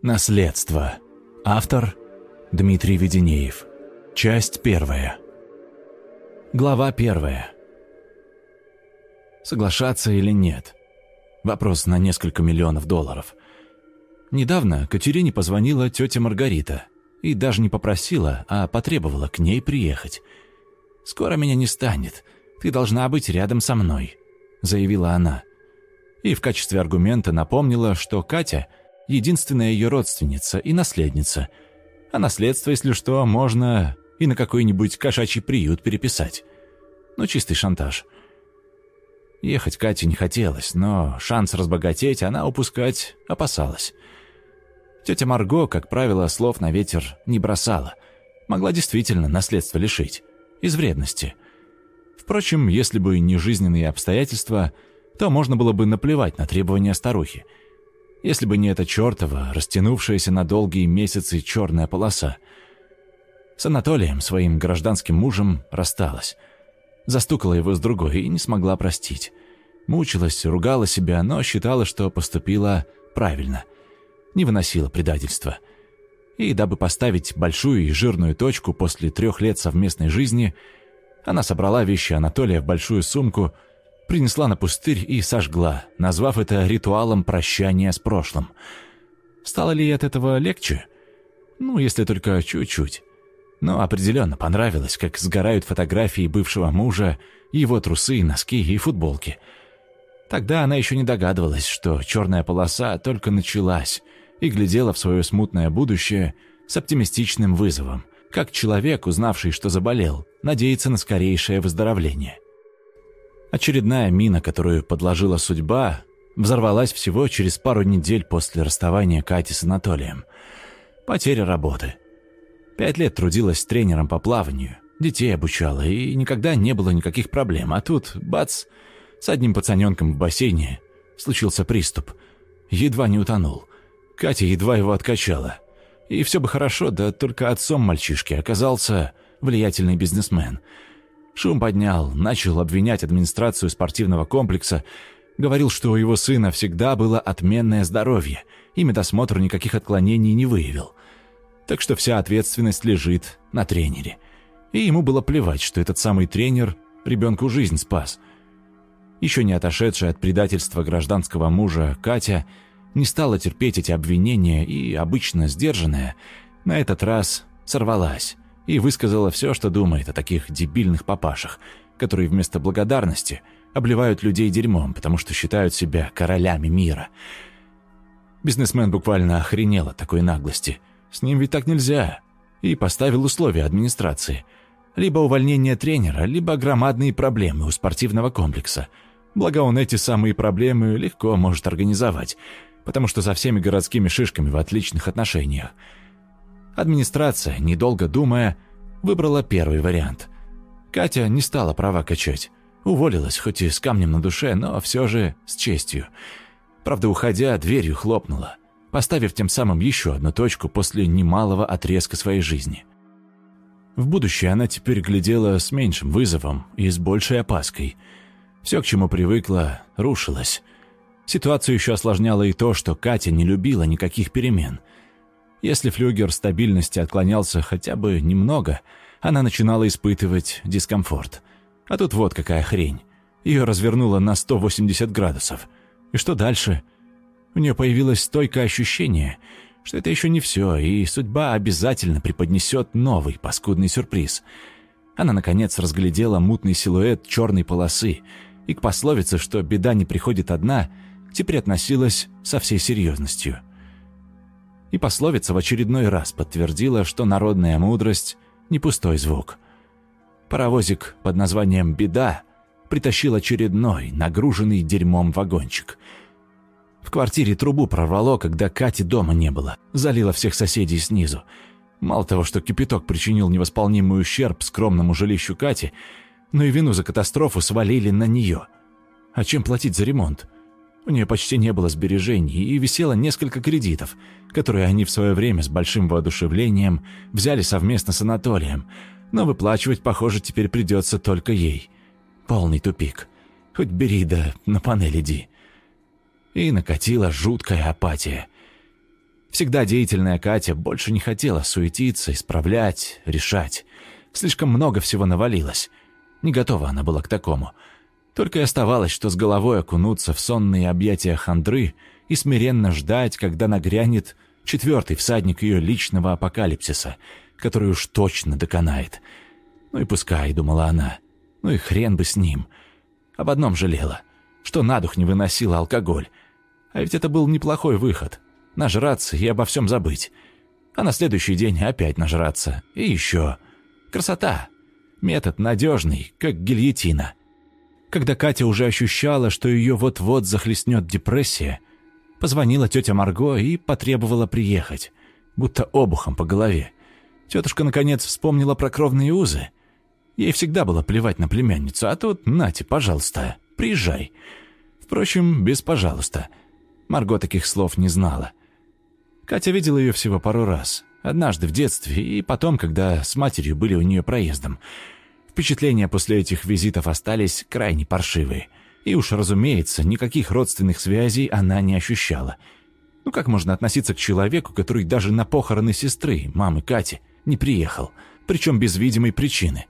Наследство. Автор Дмитрий Веденеев. Часть первая. Глава первая. Соглашаться или нет? Вопрос на несколько миллионов долларов. Недавно Катерине позвонила тетя Маргарита и даже не попросила, а потребовала к ней приехать. «Скоро меня не станет. Ты должна быть рядом со мной», — заявила она. И в качестве аргумента напомнила, что Катя — единственная ее родственница и наследница. А наследство, если что, можно и на какой-нибудь кошачий приют переписать. Ну, чистый шантаж. Ехать Кате не хотелось, но шанс разбогатеть она упускать опасалась. Тетя Марго, как правило, слов на ветер не бросала. Могла действительно наследство лишить. Из вредности. Впрочем, если бы не жизненные обстоятельства, то можно было бы наплевать на требования старухи – если бы не эта чертова, растянувшаяся на долгие месяцы черная полоса. С Анатолием, своим гражданским мужем, рассталась. Застукала его с другой и не смогла простить. Мучилась, ругала себя, но считала, что поступила правильно. Не выносила предательства. И дабы поставить большую и жирную точку после трех лет совместной жизни, она собрала вещи Анатолия в большую сумку – принесла на пустырь и сожгла, назвав это ритуалом прощания с прошлым. Стало ли от этого легче? Ну, если только чуть-чуть. Но определенно понравилось, как сгорают фотографии бывшего мужа, его трусы, носки и футболки. Тогда она еще не догадывалась, что черная полоса только началась и глядела в свое смутное будущее с оптимистичным вызовом, как человек, узнавший, что заболел, надеется на скорейшее выздоровление. Очередная мина, которую подложила судьба, взорвалась всего через пару недель после расставания Кати с Анатолием. Потеря работы. Пять лет трудилась тренером по плаванию, детей обучала, и никогда не было никаких проблем. А тут, бац, с одним пацаненком в бассейне случился приступ. Едва не утонул. Катя едва его откачала. И все бы хорошо, да только отцом мальчишки оказался влиятельный бизнесмен – Шум поднял, начал обвинять администрацию спортивного комплекса, говорил, что у его сына всегда было отменное здоровье, и медосмотр никаких отклонений не выявил. Так что вся ответственность лежит на тренере. И ему было плевать, что этот самый тренер ребенку жизнь спас. Еще не отошедшая от предательства гражданского мужа Катя не стала терпеть эти обвинения и, обычно сдержанная, на этот раз сорвалась и высказала все, что думает о таких дебильных папашах, которые вместо благодарности обливают людей дерьмом, потому что считают себя королями мира. Бизнесмен буквально охренел от такой наглости. С ним ведь так нельзя. И поставил условия администрации. Либо увольнение тренера, либо громадные проблемы у спортивного комплекса. Благо он эти самые проблемы легко может организовать, потому что со всеми городскими шишками в отличных отношениях – Администрация, недолго думая, выбрала первый вариант. Катя не стала права качать. Уволилась, хоть и с камнем на душе, но все же с честью. Правда, уходя, дверью хлопнула, поставив тем самым еще одну точку после немалого отрезка своей жизни. В будущее она теперь глядела с меньшим вызовом и с большей опаской. Все, к чему привыкла, рушилось. Ситуацию еще осложняло и то, что Катя не любила никаких перемен – если флюгер стабильности отклонялся хотя бы немного, она начинала испытывать дискомфорт. А тут вот какая хрень. Ее развернуло на 180 градусов. И что дальше? У нее появилось стойкое ощущение, что это еще не все, и судьба обязательно преподнесет новый паскудный сюрприз. Она, наконец, разглядела мутный силуэт черной полосы, и к пословице, что беда не приходит одна, теперь относилась со всей серьезностью – и пословица в очередной раз подтвердила, что народная мудрость – не пустой звук. Паровозик под названием «Беда» притащил очередной, нагруженный дерьмом вагончик. В квартире трубу прорвало, когда Кати дома не было, залило всех соседей снизу. Мало того, что кипяток причинил невосполнимый ущерб скромному жилищу Кати, но и вину за катастрофу свалили на нее. А чем платить за ремонт? У нее почти не было сбережений и висело несколько кредитов, которые они в свое время с большим воодушевлением взяли совместно с Анатолием, но выплачивать, похоже, теперь придется только ей. Полный тупик. Хоть бери да на панель иди. И накатила жуткая апатия. Всегда деятельная Катя больше не хотела суетиться, исправлять, решать. Слишком много всего навалилось. Не готова она была к такому. Только и оставалось, что с головой окунуться в сонные объятия хандры и смиренно ждать, когда нагрянет четвертый всадник ее личного апокалипсиса, который уж точно доконает. Ну и пускай, думала она, ну и хрен бы с ним. Об одном жалела, что на дух не выносила алкоголь. А ведь это был неплохой выход. Нажраться и обо всем забыть. А на следующий день опять нажраться. И еще. Красота. Метод надежный, как гильотина. Когда Катя уже ощущала, что ее вот-вот захлестнет депрессия, позвонила тетя Марго и потребовала приехать, будто обухом по голове. Тетушка, наконец, вспомнила про кровные узы. Ей всегда было плевать на племянницу, а тут, нате, пожалуйста, приезжай. Впрочем, без «пожалуйста». Марго таких слов не знала. Катя видела ее всего пару раз. Однажды в детстве и потом, когда с матерью были у нее проездом. Впечатления после этих визитов остались крайне паршивые. И уж, разумеется, никаких родственных связей она не ощущала. Ну как можно относиться к человеку, который даже на похороны сестры, мамы Кати, не приехал, причем без видимой причины?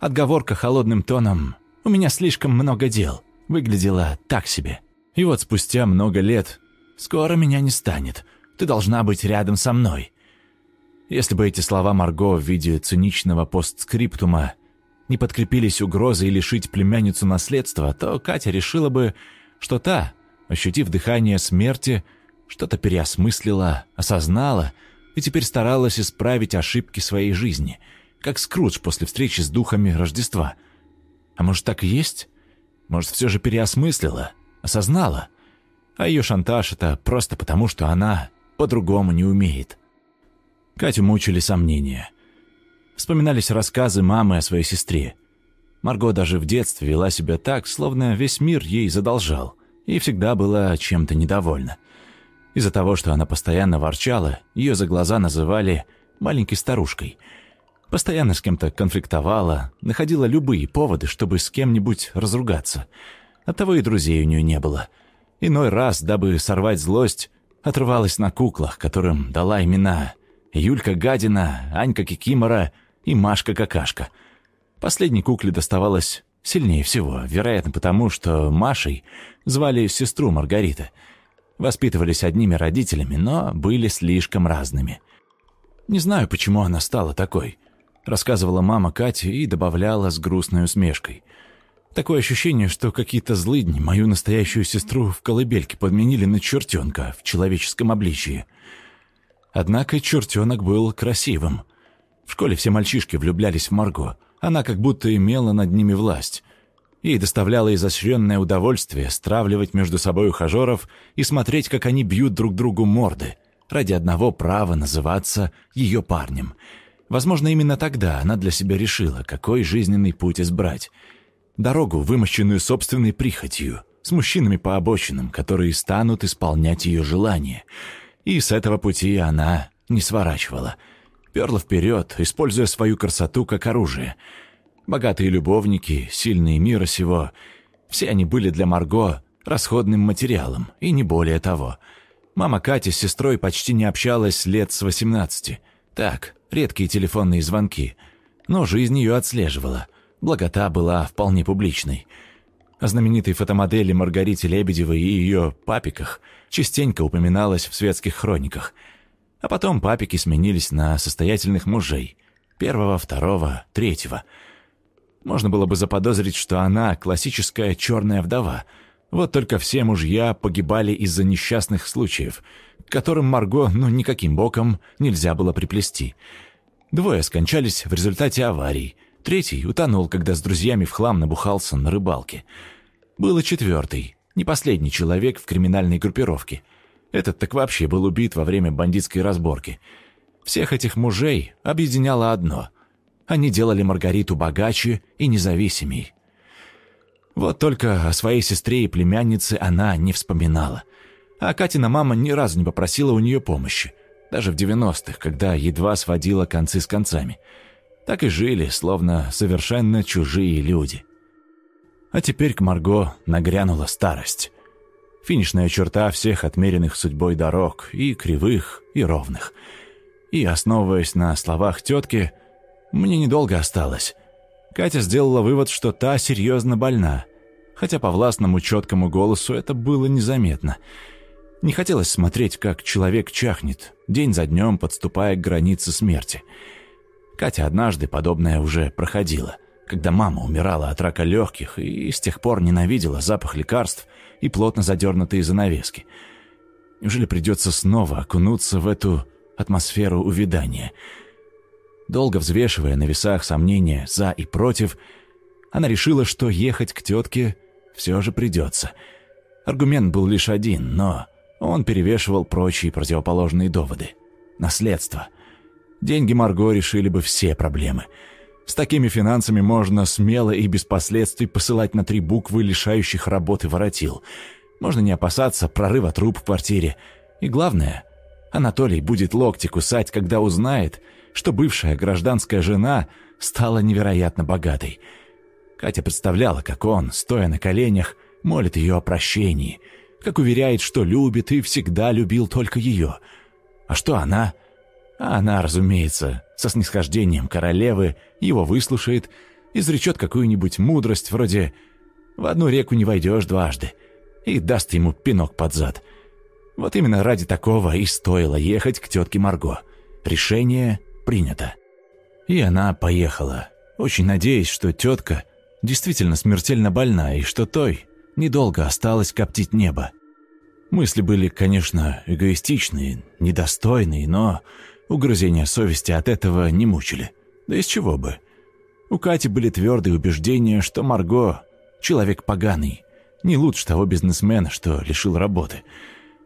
Отговорка холодным тоном «У меня слишком много дел» выглядела так себе. И вот спустя много лет «Скоро меня не станет. Ты должна быть рядом со мной». Если бы эти слова Марго в виде циничного постскриптума не подкрепились угрозой лишить племянницу наследства, то Катя решила бы, что та, ощутив дыхание смерти, что-то переосмыслила, осознала и теперь старалась исправить ошибки своей жизни, как Скрудж после встречи с духами Рождества. А может, так и есть? Может, все же переосмыслила, осознала? А ее шантаж — это просто потому, что она по-другому не умеет. Катю мучили сомнения. Вспоминались рассказы мамы о своей сестре. Марго даже в детстве вела себя так, словно весь мир ей задолжал, и всегда была чем-то недовольна. Из-за того, что она постоянно ворчала, ее за глаза называли «маленькой старушкой». Постоянно с кем-то конфликтовала, находила любые поводы, чтобы с кем-нибудь разругаться. Оттого и друзей у нее не было. Иной раз, дабы сорвать злость, отрывалась на куклах, которым дала имена Юлька Гадина, Анька Кикимора и Машка Какашка. Последней кукле доставалось сильнее всего, вероятно потому, что Машей звали сестру Маргарита. Воспитывались одними родителями, но были слишком разными. Не знаю, почему она стала такой. Рассказывала мама Кате и добавляла с грустной усмешкой. Такое ощущение, что какие-то злыдни мою настоящую сестру в колыбельке подменили на чертенка в человеческом обличии. Однако чертенок был красивым — в школе все мальчишки влюблялись в Марго. Она как будто имела над ними власть. Ей доставляло изощренное удовольствие стравливать между собой ухажеров и смотреть, как они бьют друг другу морды, ради одного права называться ее парнем. Возможно, именно тогда она для себя решила, какой жизненный путь избрать. Дорогу, вымощенную собственной прихотью, с мужчинами по обочинам, которые станут исполнять ее желания. И с этого пути она не сворачивала — перла вперед, используя свою красоту как оружие. Богатые любовники, сильные мира сего, все они были для Марго расходным материалом, и не более того. Мама Катя с сестрой почти не общалась лет с 18. Так, редкие телефонные звонки. Но жизнь ее отслеживала. Благота была вполне публичной. О знаменитой фотомодели Маргарите Лебедевой и ее папиках частенько упоминалось в светских хрониках – а потом папики сменились на состоятельных мужей. Первого, второго, третьего. Можно было бы заподозрить, что она классическая черная вдова. Вот только все мужья погибали из-за несчастных случаев, к которым Марго, ну, никаким боком нельзя было приплести. Двое скончались в результате аварий. Третий утонул, когда с друзьями в хлам набухался на рыбалке. Был и четвертый, не последний человек в криминальной группировке — этот так вообще был убит во время бандитской разборки. Всех этих мужей объединяло одно. Они делали Маргариту богаче и независимей. Вот только о своей сестре и племяннице она не вспоминала. А Катина мама ни разу не попросила у нее помощи. Даже в 90-х, когда едва сводила концы с концами. Так и жили, словно совершенно чужие люди. А теперь к Марго нагрянула старость. Финишная черта всех отмеренных судьбой дорог, и кривых, и ровных. И, основываясь на словах тетки, мне недолго осталось. Катя сделала вывод, что та серьезно больна, хотя по властному четкому голосу это было незаметно. Не хотелось смотреть, как человек чахнет, день за днем подступая к границе смерти. Катя однажды подобное уже проходила, когда мама умирала от рака легких и с тех пор ненавидела запах лекарств и плотно задернутые занавески. Неужели придется снова окунуться в эту атмосферу увядания? Долго взвешивая на весах сомнения «за» и «против», она решила, что ехать к тетке все же придется. Аргумент был лишь один, но он перевешивал прочие противоположные доводы. Наследство. Деньги Марго решили бы все проблемы. С такими финансами можно смело и без последствий посылать на три буквы лишающих работы воротил. Можно не опасаться прорыва труб в квартире. И главное, Анатолий будет локти кусать, когда узнает, что бывшая гражданская жена стала невероятно богатой. Катя представляла, как он, стоя на коленях, молит ее о прощении – как уверяет, что любит и всегда любил только ее. А что она? А она, разумеется, со снисхождением королевы его выслушает, изречет какую-нибудь мудрость вроде «в одну реку не войдешь дважды» и даст ему пинок под зад. Вот именно ради такого и стоило ехать к тетке Марго. Решение принято. И она поехала, очень надеясь, что тетка действительно смертельно больна и что той недолго осталось коптить небо. Мысли были, конечно, эгоистичные, недостойные, но угрызения совести от этого не мучили. Да из чего бы? У Кати были твердые убеждения, что Марго — человек поганый, не лучше того бизнесмена, что лишил работы.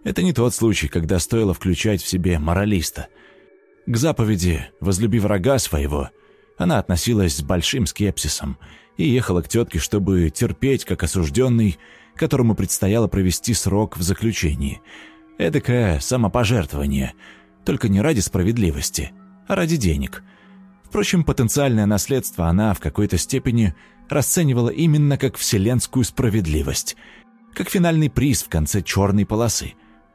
Это не тот случай, когда стоило включать в себе моралиста. К заповеди «возлюби врага своего» она относилась с большим скепсисом и ехала к тетке, чтобы терпеть, как осужденный, которому предстояло провести срок в заключении. Эдакое самопожертвование, только не ради справедливости, а ради денег. Впрочем, потенциальное наследство она в какой-то степени расценивала именно как вселенскую справедливость, как финальный приз в конце черной полосы.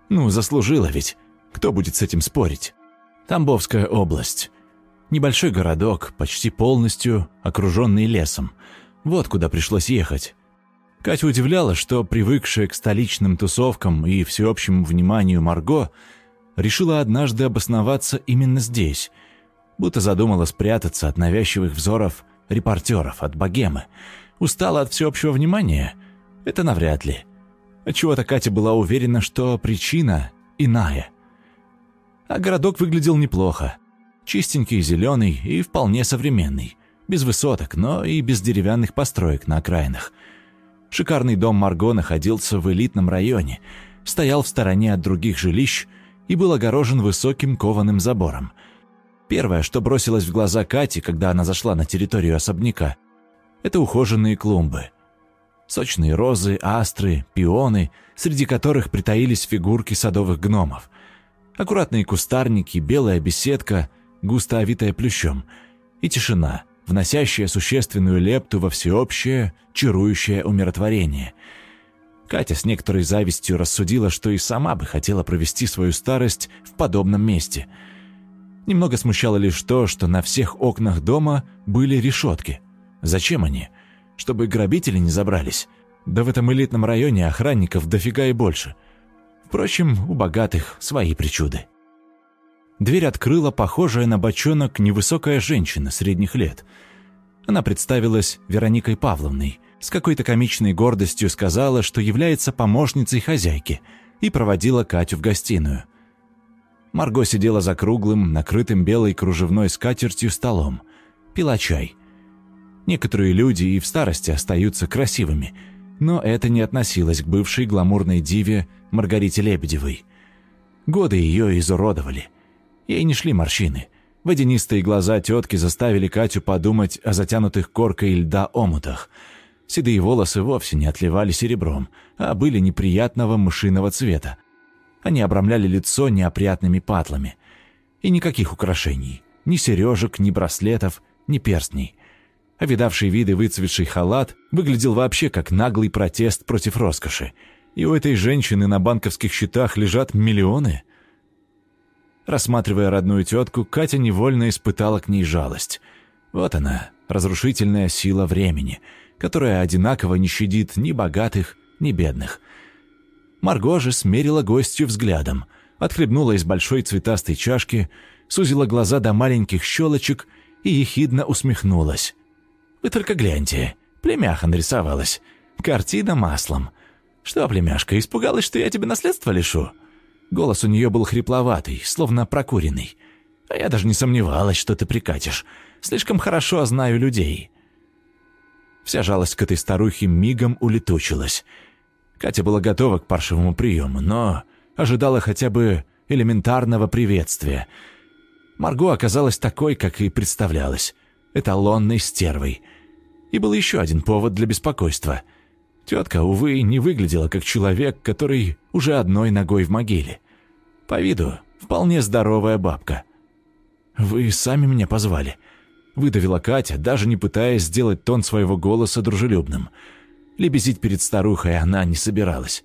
Ну, заслужила ведь. Кто будет с этим спорить? Тамбовская область. Небольшой городок, почти полностью окруженный лесом. Вот куда пришлось ехать. Катя удивляла, что привыкшая к столичным тусовкам и всеобщему вниманию Марго решила однажды обосноваться именно здесь, будто задумала спрятаться от навязчивых взоров репортеров, от богемы. Устала от всеобщего внимания? Это навряд ли. Отчего-то Катя была уверена, что причина иная. А городок выглядел неплохо. Чистенький, зеленый и вполне современный. Без высоток, но и без деревянных построек на окраинах. Шикарный дом Марго находился в элитном районе, стоял в стороне от других жилищ и был огорожен высоким кованым забором. Первое, что бросилось в глаза Кати, когда она зашла на территорию особняка, это ухоженные клумбы. Сочные розы, астры, пионы, среди которых притаились фигурки садовых гномов. Аккуратные кустарники, белая беседка — густо овитая плющом, и тишина, вносящая существенную лепту во всеобщее, чарующее умиротворение. Катя с некоторой завистью рассудила, что и сама бы хотела провести свою старость в подобном месте. Немного смущало лишь то, что на всех окнах дома были решетки. Зачем они? Чтобы грабители не забрались. Да в этом элитном районе охранников дофига и больше. Впрочем, у богатых свои причуды. Дверь открыла похожая на бочонок невысокая женщина средних лет. Она представилась Вероникой Павловной, с какой-то комичной гордостью сказала, что является помощницей хозяйки, и проводила Катю в гостиную. Марго сидела за круглым, накрытым белой кружевной скатертью столом, пила чай. Некоторые люди и в старости остаются красивыми, но это не относилось к бывшей гламурной диве Маргарите Лебедевой. Годы ее изуродовали. Ей не шли морщины. Водянистые глаза тетки заставили Катю подумать о затянутых коркой льда омутах. Седые волосы вовсе не отливали серебром, а были неприятного мышиного цвета. Они обрамляли лицо неопрятными патлами. И никаких украшений. Ни сережек, ни браслетов, ни перстней. А видавший виды выцветший халат выглядел вообще как наглый протест против роскоши. И у этой женщины на банковских счетах лежат миллионы. Рассматривая родную тетку, Катя невольно испытала к ней жалость. Вот она, разрушительная сила времени, которая одинаково не щадит ни богатых, ни бедных. Марго же смерила гостью взглядом, отхлебнула из большой цветастой чашки, сузила глаза до маленьких щелочек и ехидно усмехнулась. «Вы только гляньте, племяха нарисовалась. Картина маслом. Что, племяшка, испугалась, что я тебе наследство лишу?» Голос у нее был хрипловатый, словно прокуренный. «А я даже не сомневалась, что ты прикатишь. Слишком хорошо знаю людей». Вся жалость к этой старухе мигом улетучилась. Катя была готова к паршивому приему, но ожидала хотя бы элементарного приветствия. Марго оказалась такой, как и представлялась, эталонной стервой. И был еще один повод для беспокойства — Тетка, увы, не выглядела как человек, который уже одной ногой в могиле. По виду вполне здоровая бабка. «Вы сами меня позвали», — выдавила Катя, даже не пытаясь сделать тон своего голоса дружелюбным. Лебезить перед старухой она не собиралась.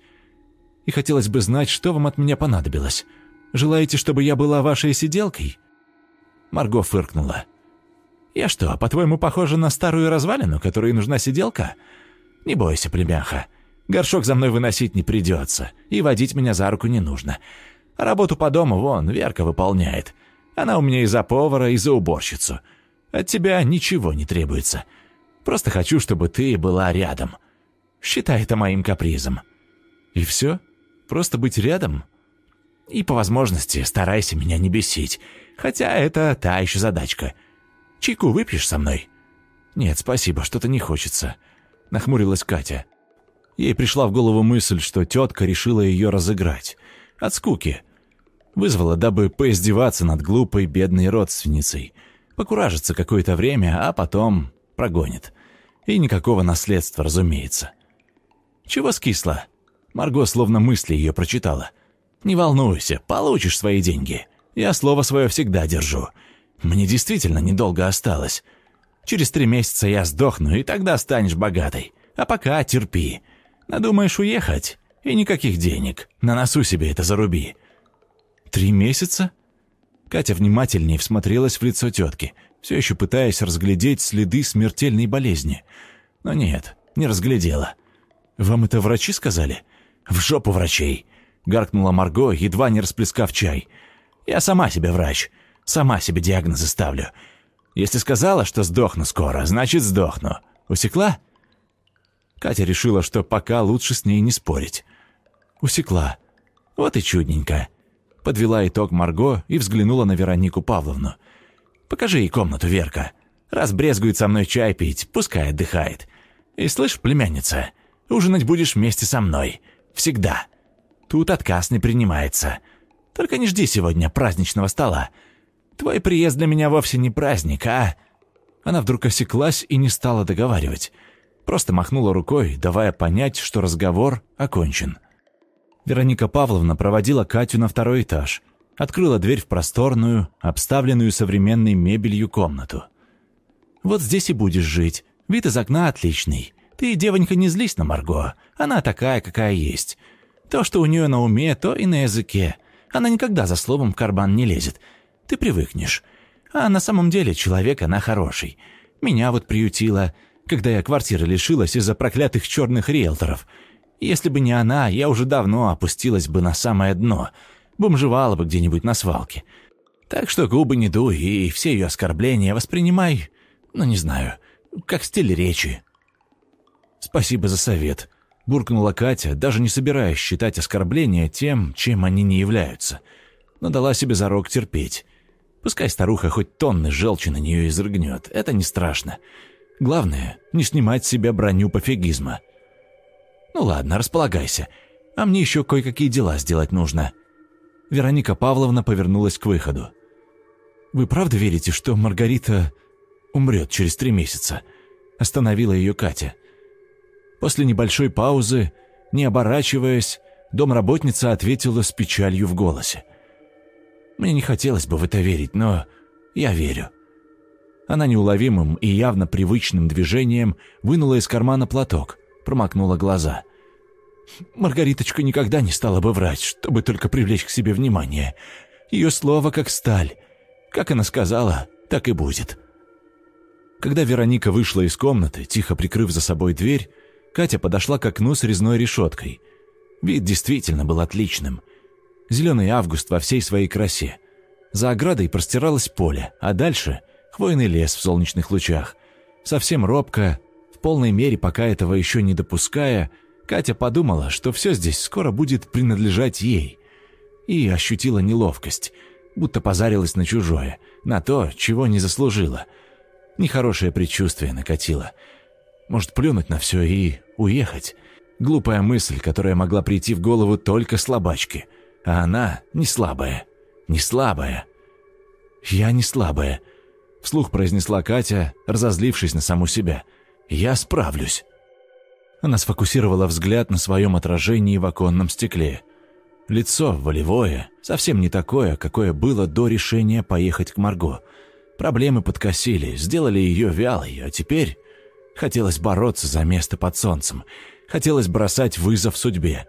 «И хотелось бы знать, что вам от меня понадобилось. Желаете, чтобы я была вашей сиделкой?» Марго фыркнула. «Я что, по-твоему, похожа на старую развалину, которой нужна сиделка?» «Не бойся, племяха. Горшок за мной выносить не придется, и водить меня за руку не нужно. работу по дому, вон, Верка выполняет. Она у меня и за повара, и за уборщицу. От тебя ничего не требуется. Просто хочу, чтобы ты была рядом. Считай это моим капризом». «И все? Просто быть рядом?» «И по возможности старайся меня не бесить, хотя это та еще задачка. Чайку выпьешь со мной?» «Нет, спасибо, что-то не хочется». — нахмурилась Катя. Ей пришла в голову мысль, что тетка решила ее разыграть. От скуки. Вызвала, дабы поиздеваться над глупой бедной родственницей. Покуражится какое-то время, а потом прогонит. И никакого наследства, разумеется. «Чего скисла?» Марго словно мысли ее прочитала. «Не волнуйся, получишь свои деньги. Я слово свое всегда держу. Мне действительно недолго осталось. Через три месяца я сдохну, и тогда станешь богатой. А пока терпи. Надумаешь уехать? И никаких денег. На носу себе это заруби». «Три месяца?» Катя внимательнее всмотрелась в лицо тетки, все еще пытаясь разглядеть следы смертельной болезни. Но нет, не разглядела. «Вам это врачи сказали?» «В жопу врачей!» — гаркнула Марго, едва не расплескав чай. «Я сама себе врач. Сама себе диагнозы ставлю. Если сказала, что сдохну скоро, значит сдохну. Усекла?» Катя решила, что пока лучше с ней не спорить. «Усекла. Вот и чудненько». Подвела итог Марго и взглянула на Веронику Павловну. «Покажи ей комнату, Верка. Раз брезгует со мной чай пить, пускай отдыхает. И слышь, племянница, ужинать будешь вместе со мной. Всегда. Тут отказ не принимается. Только не жди сегодня праздничного стола. Твой приезд для меня вовсе не праздник, а...» Она вдруг осеклась и не стала договаривать. Просто махнула рукой, давая понять, что разговор окончен. Вероника Павловна проводила Катю на второй этаж, открыла дверь в просторную, обставленную современной мебелью комнату. «Вот здесь и будешь жить. Вид из окна отличный. Ты, девонька, не злись на Марго. Она такая, какая есть. То, что у нее на уме, то и на языке. Она никогда за словом в карман не лезет. Ты привыкнешь. А на самом деле человек она хороший. Меня вот приютила, когда я квартиры лишилась из-за проклятых черных риэлторов. Если бы не она, я уже давно опустилась бы на самое дно, бомжевала бы где-нибудь на свалке. Так что губы не дуй и все ее оскорбления воспринимай, ну не знаю, как стиль речи. «Спасибо за совет», — буркнула Катя, даже не собираясь считать оскорбления тем, чем они не являются, но дала себе зарок терпеть. Пускай старуха хоть тонны желчи на нее изрыгнет, это не страшно. Главное, не снимать с себя броню пофигизма. Ну ладно, располагайся. А мне еще кое-какие дела сделать нужно. Вероника Павловна повернулась к выходу. «Вы правда верите, что Маргарита умрет через три месяца?» Остановила ее Катя. После небольшой паузы, не оборачиваясь, домработница ответила с печалью в голосе. Мне не хотелось бы в это верить, но я верю». Она неуловимым и явно привычным движением вынула из кармана платок, промокнула глаза. Маргариточка никогда не стала бы врать, чтобы только привлечь к себе внимание. Ее слово как сталь. Как она сказала, так и будет. Когда Вероника вышла из комнаты, тихо прикрыв за собой дверь, Катя подошла к окну с резной решеткой. Вид действительно был отличным. Зеленый август во всей своей красе. За оградой простиралось поле, а дальше — хвойный лес в солнечных лучах. Совсем робко, в полной мере пока этого еще не допуская, Катя подумала, что все здесь скоро будет принадлежать ей. И ощутила неловкость, будто позарилась на чужое, на то, чего не заслужила. Нехорошее предчувствие накатило. Может, плюнуть на все и уехать? Глупая мысль, которая могла прийти в голову только слабачке. А она не слабая. Не слабая. «Я не слабая», — вслух произнесла Катя, разозлившись на саму себя. «Я справлюсь». Она сфокусировала взгляд на своем отражении в оконном стекле. Лицо волевое, совсем не такое, какое было до решения поехать к Марго. Проблемы подкосили, сделали ее вялой, а теперь хотелось бороться за место под солнцем, хотелось бросать вызов судьбе.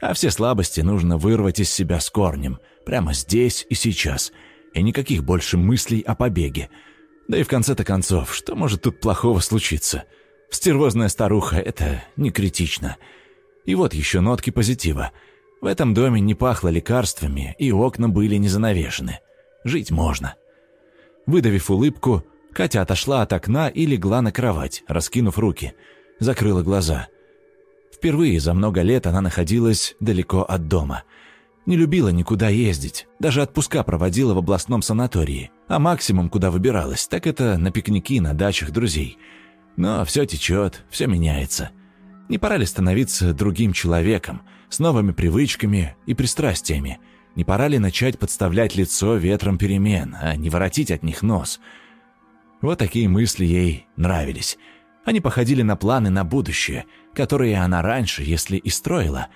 А все слабости нужно вырвать из себя с корнем, прямо здесь и сейчас, и никаких больше мыслей о побеге. Да и в конце-то концов, что может тут плохого случиться?» Стервозная старуха — это не критично. И вот еще нотки позитива. В этом доме не пахло лекарствами, и окна были не занавешены. Жить можно. Выдавив улыбку, Катя отошла от окна и легла на кровать, раскинув руки. Закрыла глаза. Впервые за много лет она находилась далеко от дома. Не любила никуда ездить, даже отпуска проводила в областном санатории. А максимум, куда выбиралась, так это на пикники на дачах друзей – но все течет, все меняется. Не пора ли становиться другим человеком, с новыми привычками и пристрастиями? Не пора ли начать подставлять лицо ветром перемен, а не воротить от них нос? Вот такие мысли ей нравились. Они походили на планы на будущее, которые она раньше, если и строила,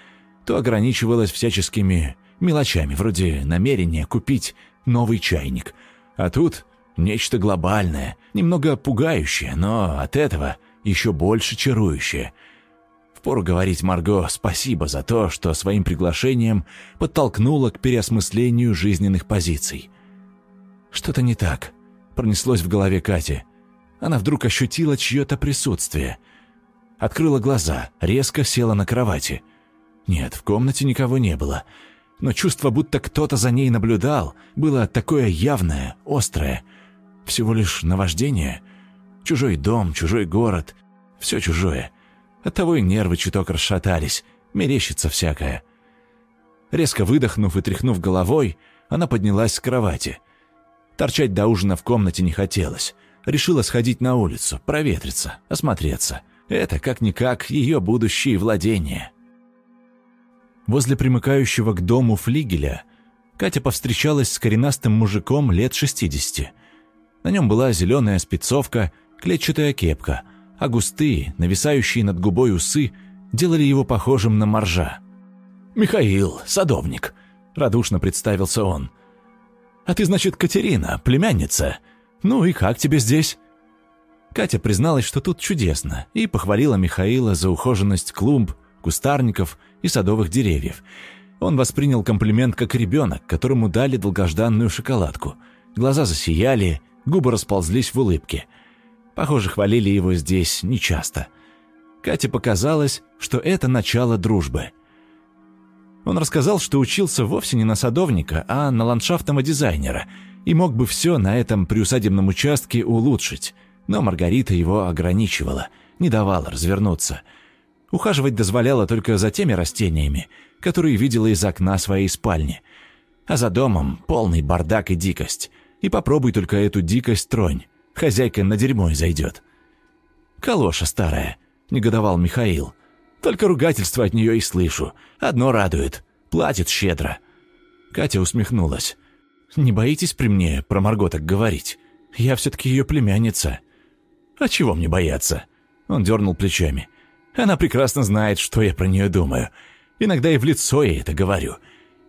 то ограничивалась всяческими мелочами, вроде намерения купить новый чайник. А тут Нечто глобальное, немного пугающее, но от этого еще больше чарующее. Впору говорить Марго спасибо за то, что своим приглашением подтолкнула к переосмыслению жизненных позиций. Что-то не так. Пронеслось в голове Кати. Она вдруг ощутила чье-то присутствие. Открыла глаза, резко села на кровати. Нет, в комнате никого не было. Но чувство, будто кто-то за ней наблюдал, было такое явное, острое – всего лишь наваждение. Чужой дом, чужой город. Все чужое. Оттого и нервы чуток расшатались. Мерещится всякое. Резко выдохнув и тряхнув головой, она поднялась с кровати. Торчать до ужина в комнате не хотелось. Решила сходить на улицу, проветриться, осмотреться. Это, как-никак, ее будущие владения. Возле примыкающего к дому флигеля Катя повстречалась с коренастым мужиком лет шестидесяти – на нем была зеленая спецовка, клетчатая кепка, а густые, нависающие над губой усы делали его похожим на моржа. «Михаил, садовник», — радушно представился он. «А ты, значит, Катерина, племянница? Ну и как тебе здесь?» Катя призналась, что тут чудесно, и похвалила Михаила за ухоженность клумб, кустарников и садовых деревьев. Он воспринял комплимент как ребенок, которому дали долгожданную шоколадку. Глаза засияли, губы расползлись в улыбке. Похоже, хвалили его здесь нечасто. Кате показалось, что это начало дружбы. Он рассказал, что учился вовсе не на садовника, а на ландшафтного дизайнера и мог бы все на этом приусадебном участке улучшить, но Маргарита его ограничивала, не давала развернуться. Ухаживать дозволяла только за теми растениями, которые видела из окна своей спальни. А за домом полный бардак и дикость – и попробуй только эту дикость тронь. Хозяйка на дерьмо и зайдет. «Калоша старая», — негодовал Михаил. «Только ругательство от нее и слышу. Одно радует. Платит щедро». Катя усмехнулась. «Не боитесь при мне про Марго так говорить? Я все-таки ее племянница». «А чего мне бояться?» Он дернул плечами. «Она прекрасно знает, что я про нее думаю. Иногда и в лицо ей это говорю.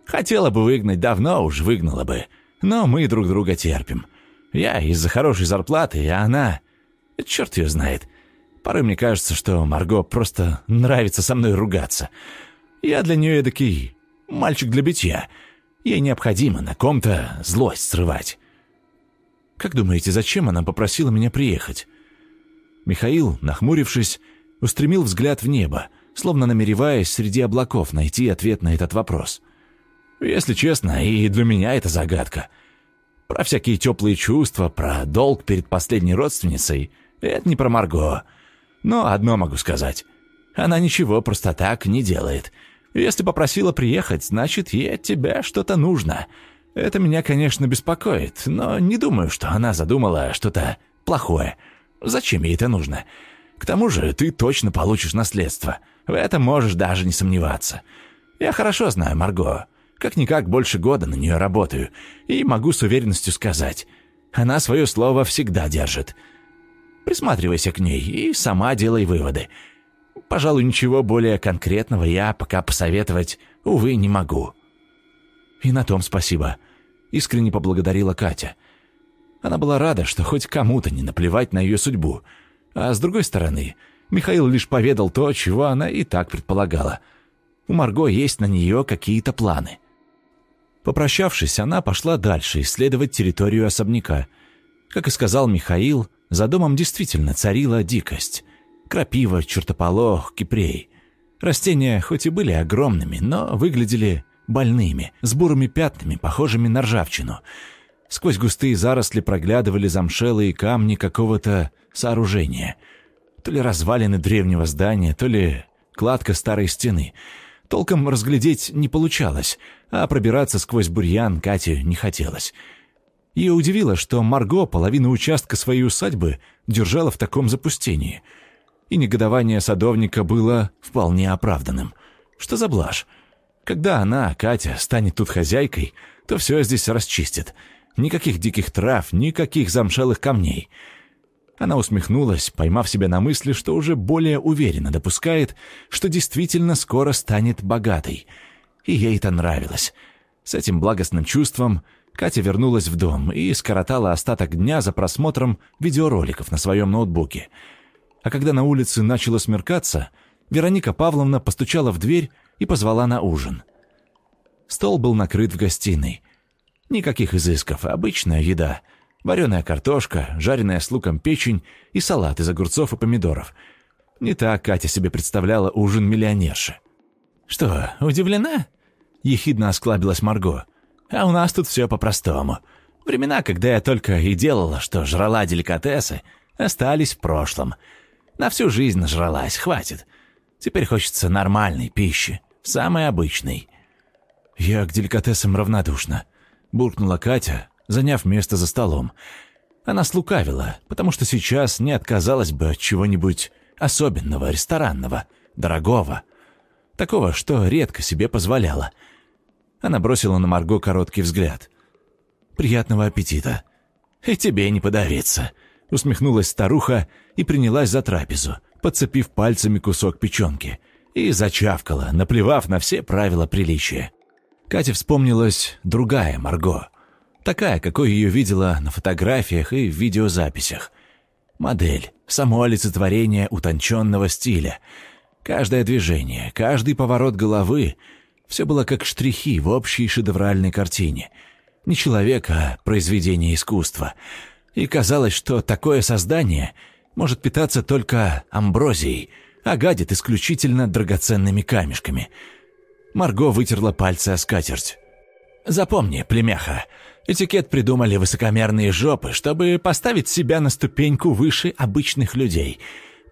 Хотела бы выгнать, давно уж выгнала бы. Но мы друг друга терпим. Я из-за хорошей зарплаты, а она... Черт ее знает. Порой мне кажется, что Марго просто нравится со мной ругаться. Я для нее эдакий мальчик для битья. Ей необходимо на ком-то злость срывать. Как думаете, зачем она попросила меня приехать? Михаил, нахмурившись, устремил взгляд в небо, словно намереваясь среди облаков найти ответ на этот вопрос. Если честно, и для меня это загадка. Про всякие теплые чувства, про долг перед последней родственницей — это не про Марго. Но одно могу сказать. Она ничего просто так не делает. Если попросила приехать, значит, ей от тебя что-то нужно. Это меня, конечно, беспокоит, но не думаю, что она задумала что-то плохое. Зачем ей это нужно? К тому же ты точно получишь наследство. В этом можешь даже не сомневаться. Я хорошо знаю Марго. Как-никак больше года на нее работаю. И могу с уверенностью сказать. Она свое слово всегда держит. Присматривайся к ней и сама делай выводы. Пожалуй, ничего более конкретного я пока посоветовать, увы, не могу. И на том спасибо. Искренне поблагодарила Катя. Она была рада, что хоть кому-то не наплевать на ее судьбу. А с другой стороны, Михаил лишь поведал то, чего она и так предполагала. У Марго есть на нее какие-то планы. Попрощавшись, она пошла дальше исследовать территорию особняка. Как и сказал Михаил, за домом действительно царила дикость. Крапива, чертополох, кипрей. Растения хоть и были огромными, но выглядели больными, с бурыми пятнами, похожими на ржавчину. Сквозь густые заросли проглядывали замшелые камни какого-то сооружения. То ли развалины древнего здания, то ли кладка старой стены — Толком разглядеть не получалось, а пробираться сквозь бурьян Кате не хотелось. Ее удивило, что Марго половину участка своей усадьбы держала в таком запустении. И негодование садовника было вполне оправданным. Что за блажь? Когда она, Катя, станет тут хозяйкой, то все здесь расчистит. Никаких диких трав, никаких замшелых камней — она усмехнулась, поймав себя на мысли, что уже более уверенно допускает, что действительно скоро станет богатой. И ей это нравилось. С этим благостным чувством Катя вернулась в дом и скоротала остаток дня за просмотром видеороликов на своем ноутбуке. А когда на улице начало смеркаться, Вероника Павловна постучала в дверь и позвала на ужин. Стол был накрыт в гостиной. Никаких изысков, обычная еда — Вареная картошка, жареная с луком печень и салат из огурцов и помидоров. Не так Катя себе представляла ужин миллионерши. «Что, удивлена?» — ехидно осклабилась Марго. «А у нас тут все по-простому. Времена, когда я только и делала, что жрала деликатесы, остались в прошлом. На всю жизнь нажралась, хватит. Теперь хочется нормальной пищи, самой обычной». «Я к деликатесам равнодушна», — буркнула Катя, заняв место за столом. Она слукавила, потому что сейчас не отказалась бы от чего-нибудь особенного, ресторанного, дорогого. Такого, что редко себе позволяла. Она бросила на Марго короткий взгляд. «Приятного аппетита!» «И тебе не подавиться!» Усмехнулась старуха и принялась за трапезу, подцепив пальцами кусок печенки. И зачавкала, наплевав на все правила приличия. Кате вспомнилась другая Марго — Такая, какой ее видела на фотографиях и в видеозаписях. Модель, само олицетворение утонченного стиля. Каждое движение, каждый поворот головы — все было как штрихи в общей шедевральной картине. Не человек, а произведение искусства. И казалось, что такое создание может питаться только амброзией, а гадит исключительно драгоценными камешками. Марго вытерла пальцы о скатерть. «Запомни, племяха, Этикет придумали высокомерные жопы, чтобы поставить себя на ступеньку выше обычных людей.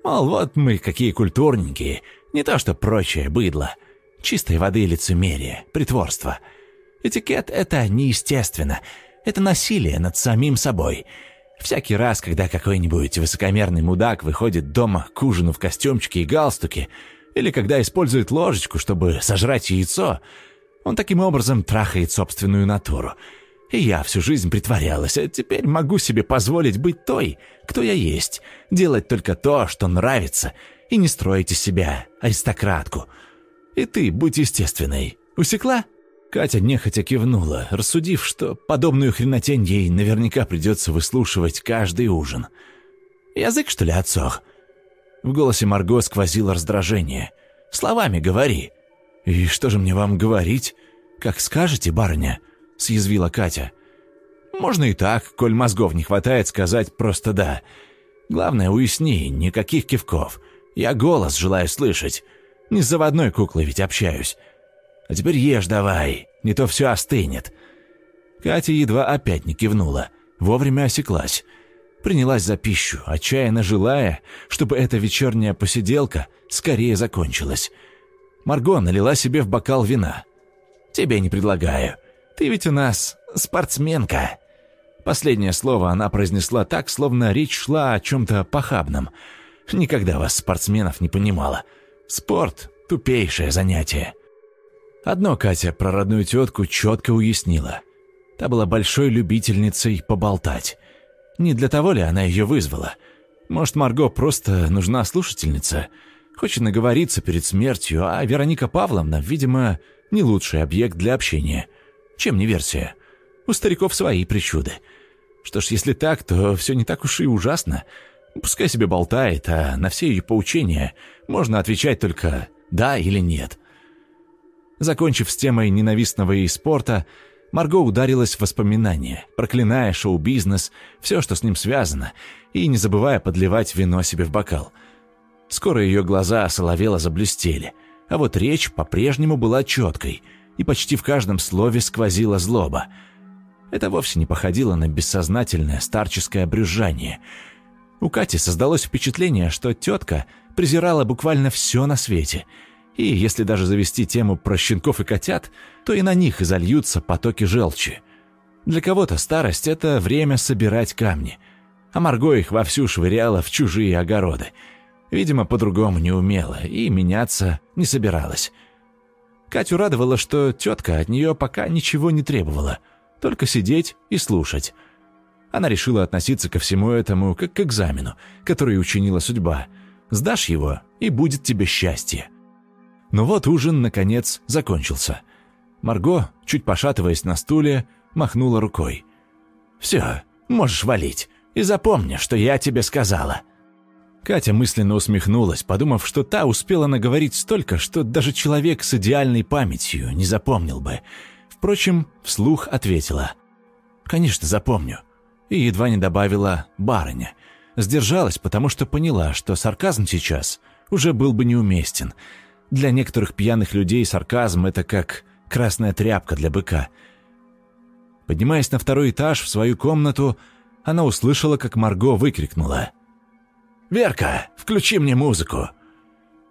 Мол, вот мы какие культурненькие, не то что прочее быдло. Чистой воды лицемерие, притворство. Этикет — это неестественно, это насилие над самим собой. Всякий раз, когда какой-нибудь высокомерный мудак выходит дома к ужину в костюмчике и галстуке, или когда использует ложечку, чтобы сожрать яйцо, он таким образом трахает собственную натуру — и я всю жизнь притворялась, а теперь могу себе позволить быть той, кто я есть, делать только то, что нравится, и не строить из себя аристократку. И ты будь естественной. Усекла?» Катя нехотя кивнула, рассудив, что подобную хренотень ей наверняка придется выслушивать каждый ужин. «Язык, что ли, отсох?» В голосе Марго сквозило раздражение. «Словами говори». «И что же мне вам говорить? Как скажете, барыня?» — съязвила Катя. «Можно и так, коль мозгов не хватает сказать просто «да». Главное, уясни, никаких кивков. Я голос желаю слышать. Не с заводной куклой ведь общаюсь. А теперь ешь давай, не то все остынет». Катя едва опять не кивнула, вовремя осеклась. Принялась за пищу, отчаянно желая, чтобы эта вечерняя посиделка скорее закончилась. Марго налила себе в бокал вина. «Тебе не предлагаю. Ты ведь у нас спортсменка». Последнее слово она произнесла так, словно речь шла о чем-то похабном. Никогда вас, спортсменов, не понимала. Спорт — тупейшее занятие. Одно Катя про родную тетку четко уяснила. Та была большой любительницей поболтать. Не для того ли она ее вызвала? Может, Марго просто нужна слушательница? Хочет наговориться перед смертью, а Вероника Павловна, видимо, не лучший объект для общения. Чем не версия? У стариков свои причуды. Что ж, если так, то все не так уж и ужасно. Пускай себе болтает, а на все ее поучения можно отвечать только «да» или «нет». Закончив с темой ненавистного ей спорта, Марго ударилась в воспоминания, проклиная шоу-бизнес, все, что с ним связано, и не забывая подливать вино себе в бокал. Скоро ее глаза осоловело заблестели, а вот речь по-прежнему была четкой, и почти в каждом слове сквозила злоба. Это вовсе не походило на бессознательное старческое брюзжание. У Кати создалось впечатление, что тетка презирала буквально все на свете — и если даже завести тему про щенков и котят, то и на них изольются потоки желчи. Для кого-то старость — это время собирать камни, а Марго их вовсю швыряла в чужие огороды. Видимо, по-другому не умела и меняться не собиралась. Катю радовало, что тетка от нее пока ничего не требовала, только сидеть и слушать. Она решила относиться ко всему этому как к экзамену, который учинила судьба. Сдашь его, и будет тебе счастье. Но вот ужин, наконец, закончился. Марго, чуть пошатываясь на стуле, махнула рукой. «Все, можешь валить. И запомни, что я тебе сказала». Катя мысленно усмехнулась, подумав, что та успела наговорить столько, что даже человек с идеальной памятью не запомнил бы. Впрочем, вслух ответила. «Конечно, запомню». И едва не добавила «барыня». Сдержалась, потому что поняла, что сарказм сейчас уже был бы неуместен – для некоторых пьяных людей сарказм — это как красная тряпка для быка. Поднимаясь на второй этаж в свою комнату, она услышала, как Марго выкрикнула. «Верка, включи мне музыку!»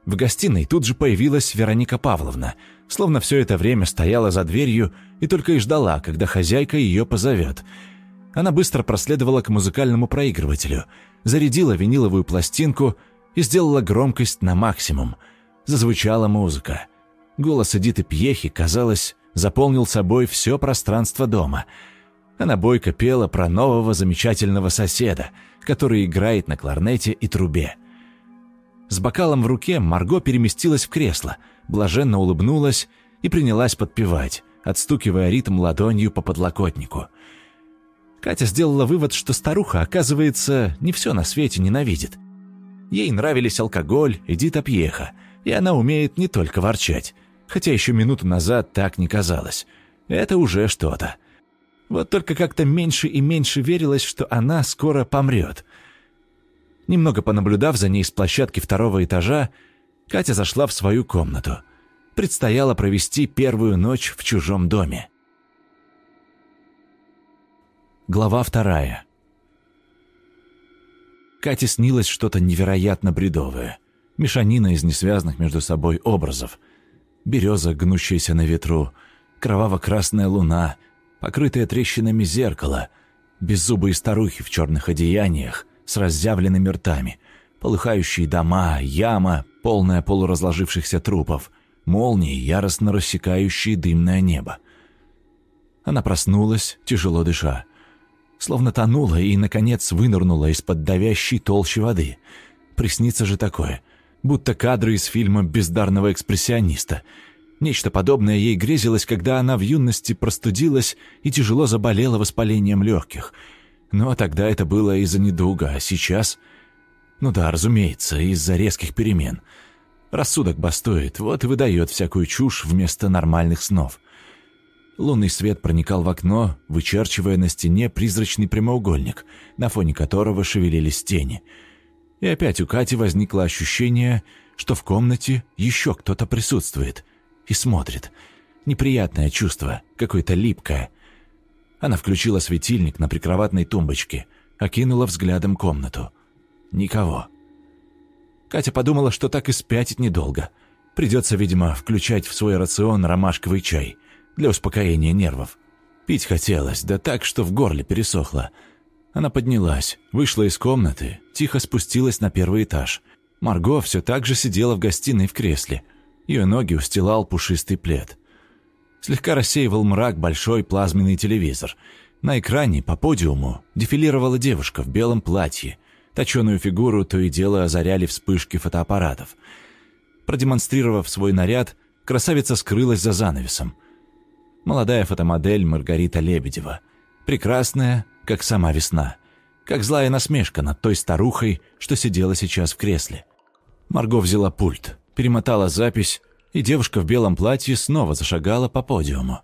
В гостиной тут же появилась Вероника Павловна, словно все это время стояла за дверью и только и ждала, когда хозяйка ее позовет. Она быстро проследовала к музыкальному проигрывателю, зарядила виниловую пластинку и сделала громкость на максимум — зазвучала музыка. Голос Эдиты Пьехи, казалось, заполнил собой все пространство дома. Она бойко пела про нового замечательного соседа, который играет на кларнете и трубе. С бокалом в руке Марго переместилась в кресло, блаженно улыбнулась и принялась подпевать, отстукивая ритм ладонью по подлокотнику. Катя сделала вывод, что старуха, оказывается, не все на свете ненавидит. Ей нравились алкоголь, Эдита Пьеха — и она умеет не только ворчать, хотя еще минуту назад так не казалось. Это уже что-то. Вот только как-то меньше и меньше верилось, что она скоро помрет. Немного понаблюдав за ней с площадки второго этажа, Катя зашла в свою комнату. Предстояло провести первую ночь в чужом доме. Глава вторая. Кате снилось что-то невероятно бредовое мешанина из несвязанных между собой образов. Береза, гнущаяся на ветру, кроваво-красная луна, покрытая трещинами зеркало, беззубые старухи в черных одеяниях с разъявленными ртами, полыхающие дома, яма, полная полуразложившихся трупов, молнии, яростно рассекающие дымное небо. Она проснулась, тяжело дыша. Словно тонула и, наконец, вынырнула из-под давящей толщи воды. Приснится же такое — будто кадры из фильма бездарного экспрессиониста. Нечто подобное ей грезилось, когда она в юности простудилась и тяжело заболела воспалением легких. Но тогда это было из-за недуга, а сейчас... Ну да, разумеется, из-за резких перемен. Рассудок бастует, вот и выдает всякую чушь вместо нормальных снов. Лунный свет проникал в окно, вычерчивая на стене призрачный прямоугольник, на фоне которого шевелились тени. И опять у Кати возникло ощущение, что в комнате еще кто-то присутствует и смотрит. Неприятное чувство, какое-то липкое. Она включила светильник на прикроватной тумбочке, окинула взглядом комнату. Никого. Катя подумала, что так и спятить недолго. Придется, видимо, включать в свой рацион ромашковый чай – для успокоения нервов. Пить хотелось, да так, что в горле пересохло. Она поднялась, вышла из комнаты, тихо спустилась на первый этаж. Марго все так же сидела в гостиной в кресле. Ее ноги устилал пушистый плед. Слегка рассеивал мрак большой плазменный телевизор. На экране по подиуму дефилировала девушка в белом платье. Точеную фигуру то и дело озаряли вспышки фотоаппаратов. Продемонстрировав свой наряд, красавица скрылась за занавесом – молодая фотомодель Маргарита Лебедева. Прекрасная, как сама весна. Как злая насмешка над той старухой, что сидела сейчас в кресле. Марго взяла пульт, перемотала запись, и девушка в белом платье снова зашагала по подиуму.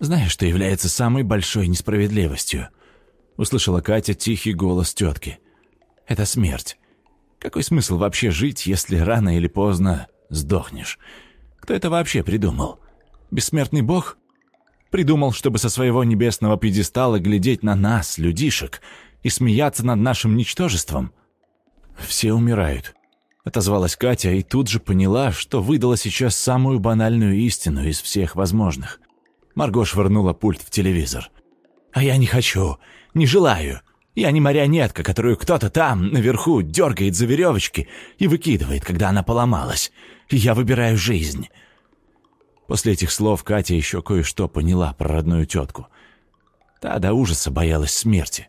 «Знаешь, что является самой большой несправедливостью?» Услышала Катя тихий голос тетки. «Это смерть. Какой смысл вообще жить, если рано или поздно сдохнешь? Кто это вообще придумал? Бессмертный бог? Придумал, чтобы со своего небесного пьедестала глядеть на нас, людишек, и смеяться над нашим ничтожеством? Все умирают. Отозвалась Катя и тут же поняла, что выдала сейчас самую банальную истину из всех возможных. Марго швырнула пульт в телевизор. «А я не хочу, не желаю. Я не марионетка, которую кто-то там, наверху, дергает за веревочки и выкидывает, когда она поломалась. Я выбираю жизнь. После этих слов Катя еще кое-что поняла про родную тетку. Та до ужаса боялась смерти.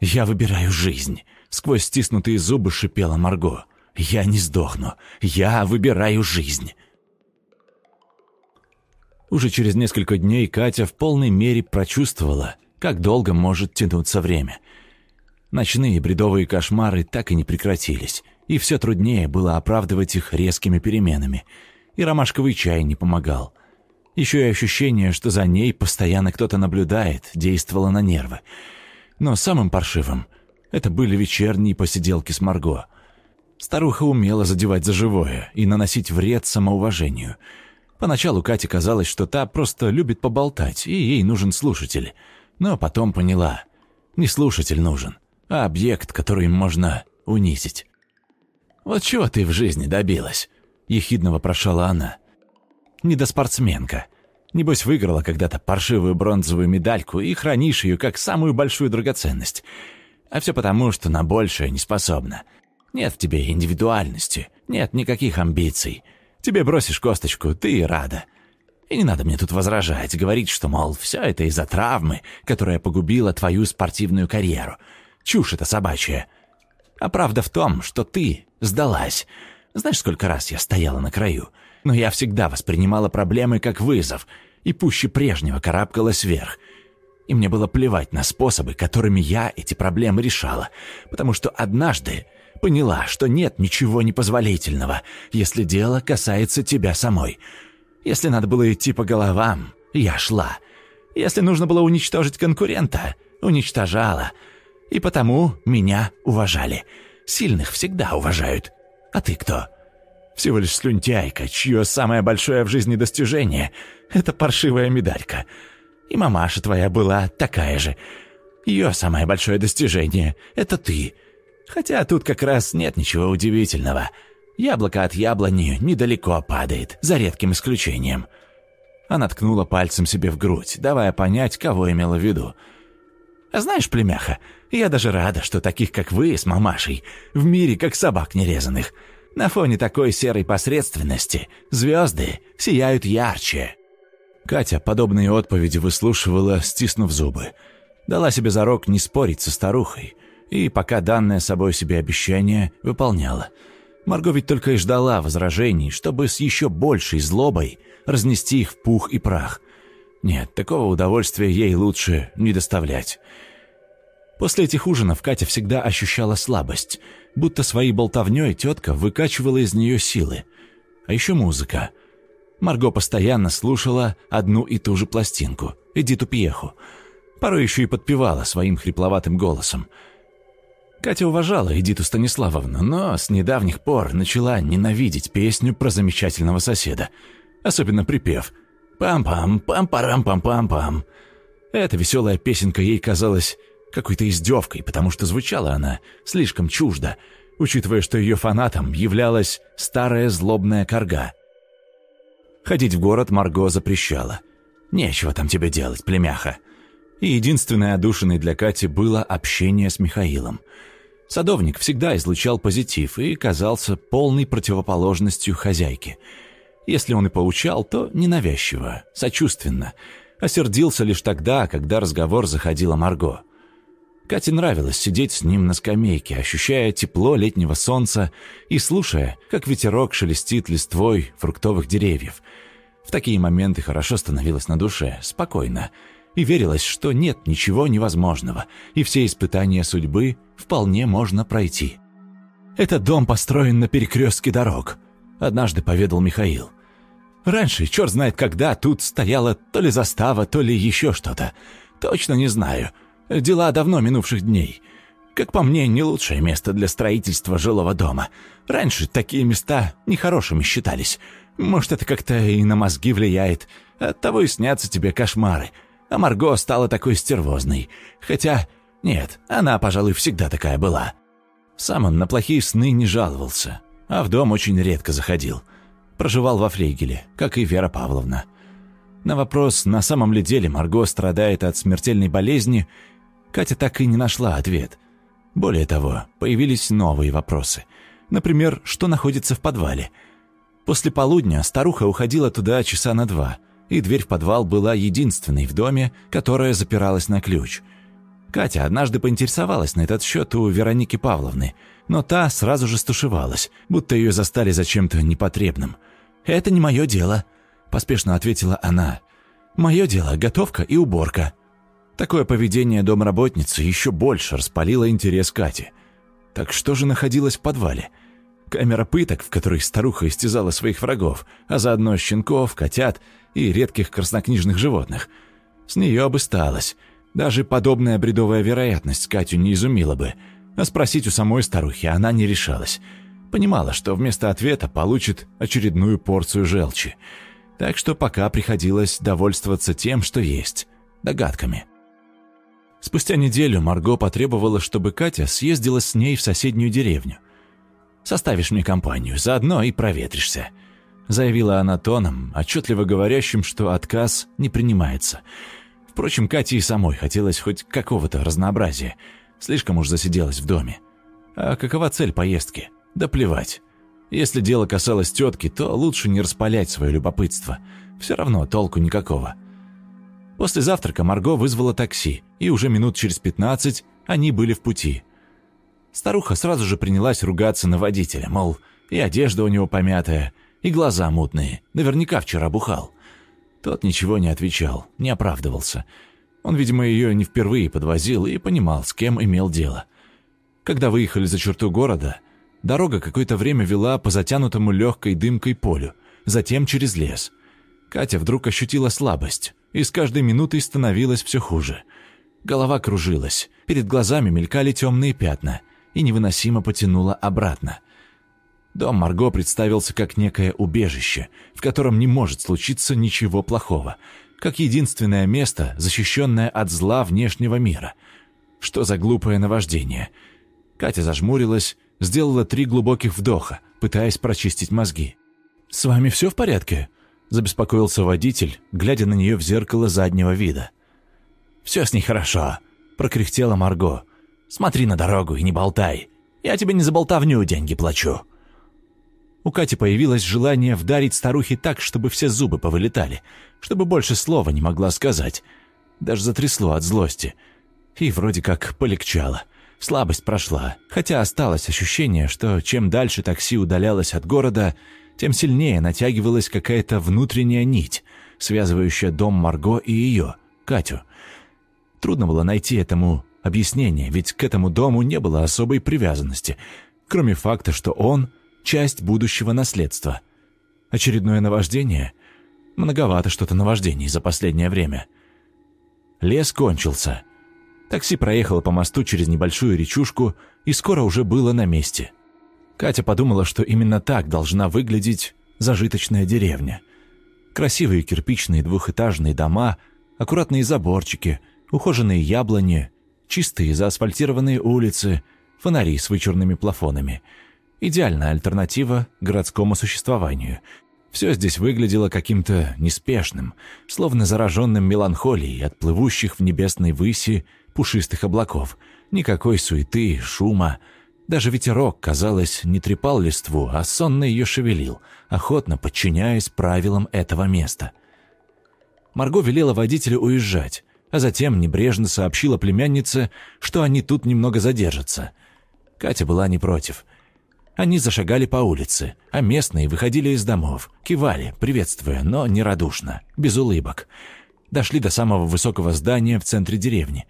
«Я выбираю жизнь», — сквозь стиснутые зубы шипела Марго. «Я не сдохну. Я выбираю жизнь». Уже через несколько дней Катя в полной мере прочувствовала, как долго может тянуться время. Ночные бредовые кошмары так и не прекратились, и все труднее было оправдывать их резкими переменами — и ромашковый чай не помогал. Еще и ощущение, что за ней постоянно кто-то наблюдает, действовало на нервы. Но самым паршивым это были вечерние посиделки с Марго. Старуха умела задевать за живое и наносить вред самоуважению. Поначалу Кате казалось, что та просто любит поболтать, и ей нужен слушатель. Но потом поняла, не слушатель нужен, а объект, который можно унизить. «Вот чего ты в жизни добилась?» Ехидно вопрошала она. «Недоспортсменка. Небось, выиграла когда-то паршивую бронзовую медальку и хранишь ее как самую большую драгоценность. А все потому, что на большее не способна. Нет в тебе индивидуальности, нет никаких амбиций. Тебе бросишь косточку, ты и рада. И не надо мне тут возражать, говорить, что, мол, все это из-за травмы, которая погубила твою спортивную карьеру. Чушь это собачья. А правда в том, что ты сдалась». Знаешь, сколько раз я стояла на краю? Но я всегда воспринимала проблемы как вызов и пуще прежнего карабкалась вверх. И мне было плевать на способы, которыми я эти проблемы решала, потому что однажды поняла, что нет ничего непозволительного, если дело касается тебя самой. Если надо было идти по головам, я шла. Если нужно было уничтожить конкурента, уничтожала. И потому меня уважали. Сильных всегда уважают. А ты кто? Всего лишь слюнтяйка, чье самое большое в жизни достижение — это паршивая медалька. И мамаша твоя была такая же. Ее самое большое достижение — это ты. Хотя тут как раз нет ничего удивительного. Яблоко от яблони недалеко падает, за редким исключением. Она ткнула пальцем себе в грудь, давая понять, кого имела в виду. «А знаешь, племяха, я даже рада, что таких, как вы, с мамашей, в мире как собак нерезанных. На фоне такой серой посредственности звезды сияют ярче». Катя подобные отповеди выслушивала, стиснув зубы. Дала себе зарок не спорить со старухой, и пока данное собой себе обещание выполняла. Марго ведь только и ждала возражений, чтобы с еще большей злобой разнести их в пух и прах. Нет, такого удовольствия ей лучше не доставлять. После этих ужинов Катя всегда ощущала слабость, будто своей болтовней тетка выкачивала из нее силы. А еще музыка. Марго постоянно слушала одну и ту же пластинку, Эдиту Пьеху. Порой еще и подпевала своим хрипловатым голосом. Катя уважала Эдиту Станиславовну, но с недавних пор начала ненавидеть песню про замечательного соседа. Особенно припев «Пам-пам, пам-парам-пам-пам-пам». Эта веселая песенка ей казалась какой-то издевкой, потому что звучала она слишком чуждо, учитывая, что ее фанатом являлась старая злобная корга. Ходить в город Марго запрещала. Нечего там тебе делать, племяха. И единственной одушиной для Кати было общение с Михаилом. Садовник всегда излучал позитив и казался полной противоположностью хозяйки. Если он и поучал, то ненавязчиво, сочувственно. Осердился лишь тогда, когда разговор заходила Марго. Кате нравилось сидеть с ним на скамейке, ощущая тепло летнего солнца и слушая, как ветерок шелестит листвой фруктовых деревьев. В такие моменты хорошо становилось на душе, спокойно, и верилось, что нет ничего невозможного, и все испытания судьбы вполне можно пройти. «Этот дом построен на перекрестке дорог», — однажды поведал Михаил. «Раньше, черт знает когда, тут стояла то ли застава, то ли еще что-то. Точно не знаю». Дела давно минувших дней. Как по мне, не лучшее место для строительства жилого дома. Раньше такие места нехорошими считались. Может, это как-то и на мозги влияет. Оттого и снятся тебе кошмары. А Марго стала такой стервозной. Хотя, нет, она, пожалуй, всегда такая была. Сам он на плохие сны не жаловался, а в дом очень редко заходил. Проживал во флейгеле, как и Вера Павловна. На вопрос, на самом ли деле Марго страдает от смертельной болезни, Катя так и не нашла ответ. Более того, появились новые вопросы. Например, что находится в подвале? После полудня старуха уходила туда часа на два, и дверь в подвал была единственной в доме, которая запиралась на ключ. Катя однажды поинтересовалась на этот счет у Вероники Павловны, но та сразу же стушевалась, будто ее застали за чем-то непотребным. «Это не мое дело», – поспешно ответила она. «Мое дело – готовка и уборка». Такое поведение домработницы еще больше распалило интерес Кати. Так что же находилось в подвале? Камера пыток, в которой старуха истязала своих врагов, а заодно щенков, котят и редких краснокнижных животных. С нее бы сталось. Даже подобная бредовая вероятность Катю не изумила бы. А спросить у самой старухи она не решалась. Понимала, что вместо ответа получит очередную порцию желчи. Так что пока приходилось довольствоваться тем, что есть. Догадками. Спустя неделю Марго потребовала, чтобы Катя съездила с ней в соседнюю деревню. «Составишь мне компанию, заодно и проветришься», — заявила она тоном, отчетливо говорящим, что отказ не принимается. Впрочем, Кате и самой хотелось хоть какого-то разнообразия. Слишком уж засиделась в доме. А какова цель поездки? Да плевать. Если дело касалось тетки, то лучше не распалять свое любопытство. Все равно толку никакого. После завтрака Марго вызвала такси, и уже минут через пятнадцать они были в пути. Старуха сразу же принялась ругаться на водителя, мол, и одежда у него помятая, и глаза мутные, наверняка вчера бухал. Тот ничего не отвечал, не оправдывался. Он, видимо, ее не впервые подвозил и понимал, с кем имел дело. Когда выехали за черту города, дорога какое-то время вела по затянутому легкой дымкой полю, затем через лес. Катя вдруг ощутила слабость и с каждой минутой становилось все хуже. Голова кружилась, перед глазами мелькали темные пятна и невыносимо потянуло обратно. Дом Марго представился как некое убежище, в котором не может случиться ничего плохого, как единственное место, защищенное от зла внешнего мира. Что за глупое наваждение? Катя зажмурилась, сделала три глубоких вдоха, пытаясь прочистить мозги. «С вами все в порядке?» забеспокоился водитель, глядя на нее в зеркало заднего вида. «Все с ней хорошо», — прокряхтела Марго. «Смотри на дорогу и не болтай. Я тебе не за болтовню деньги плачу». У Кати появилось желание вдарить старухе так, чтобы все зубы повылетали, чтобы больше слова не могла сказать. Даже затрясло от злости. И вроде как полегчало. Слабость прошла, хотя осталось ощущение, что чем дальше такси удалялось от города, тем сильнее натягивалась какая-то внутренняя нить, связывающая дом Марго и ее, Катю. Трудно было найти этому объяснение, ведь к этому дому не было особой привязанности, кроме факта, что он — часть будущего наследства. Очередное наваждение? Многовато что-то наваждений за последнее время. Лес кончился. Такси проехало по мосту через небольшую речушку и скоро уже было на месте. Катя подумала, что именно так должна выглядеть зажиточная деревня. Красивые кирпичные двухэтажные дома, аккуратные заборчики, ухоженные яблони, чистые заасфальтированные улицы, фонари с вычурными плафонами. Идеальная альтернатива городскому существованию. Все здесь выглядело каким-то неспешным, словно зараженным меланхолией от плывущих в небесной выси пушистых облаков. Никакой суеты, шума. Даже ветерок, казалось, не трепал листву, а сонно ее шевелил, охотно подчиняясь правилам этого места. Марго велела водителю уезжать, а затем небрежно сообщила племяннице, что они тут немного задержатся. Катя была не против. Они зашагали по улице, а местные выходили из домов, кивали, приветствуя, но нерадушно, без улыбок. Дошли до самого высокого здания в центре деревни.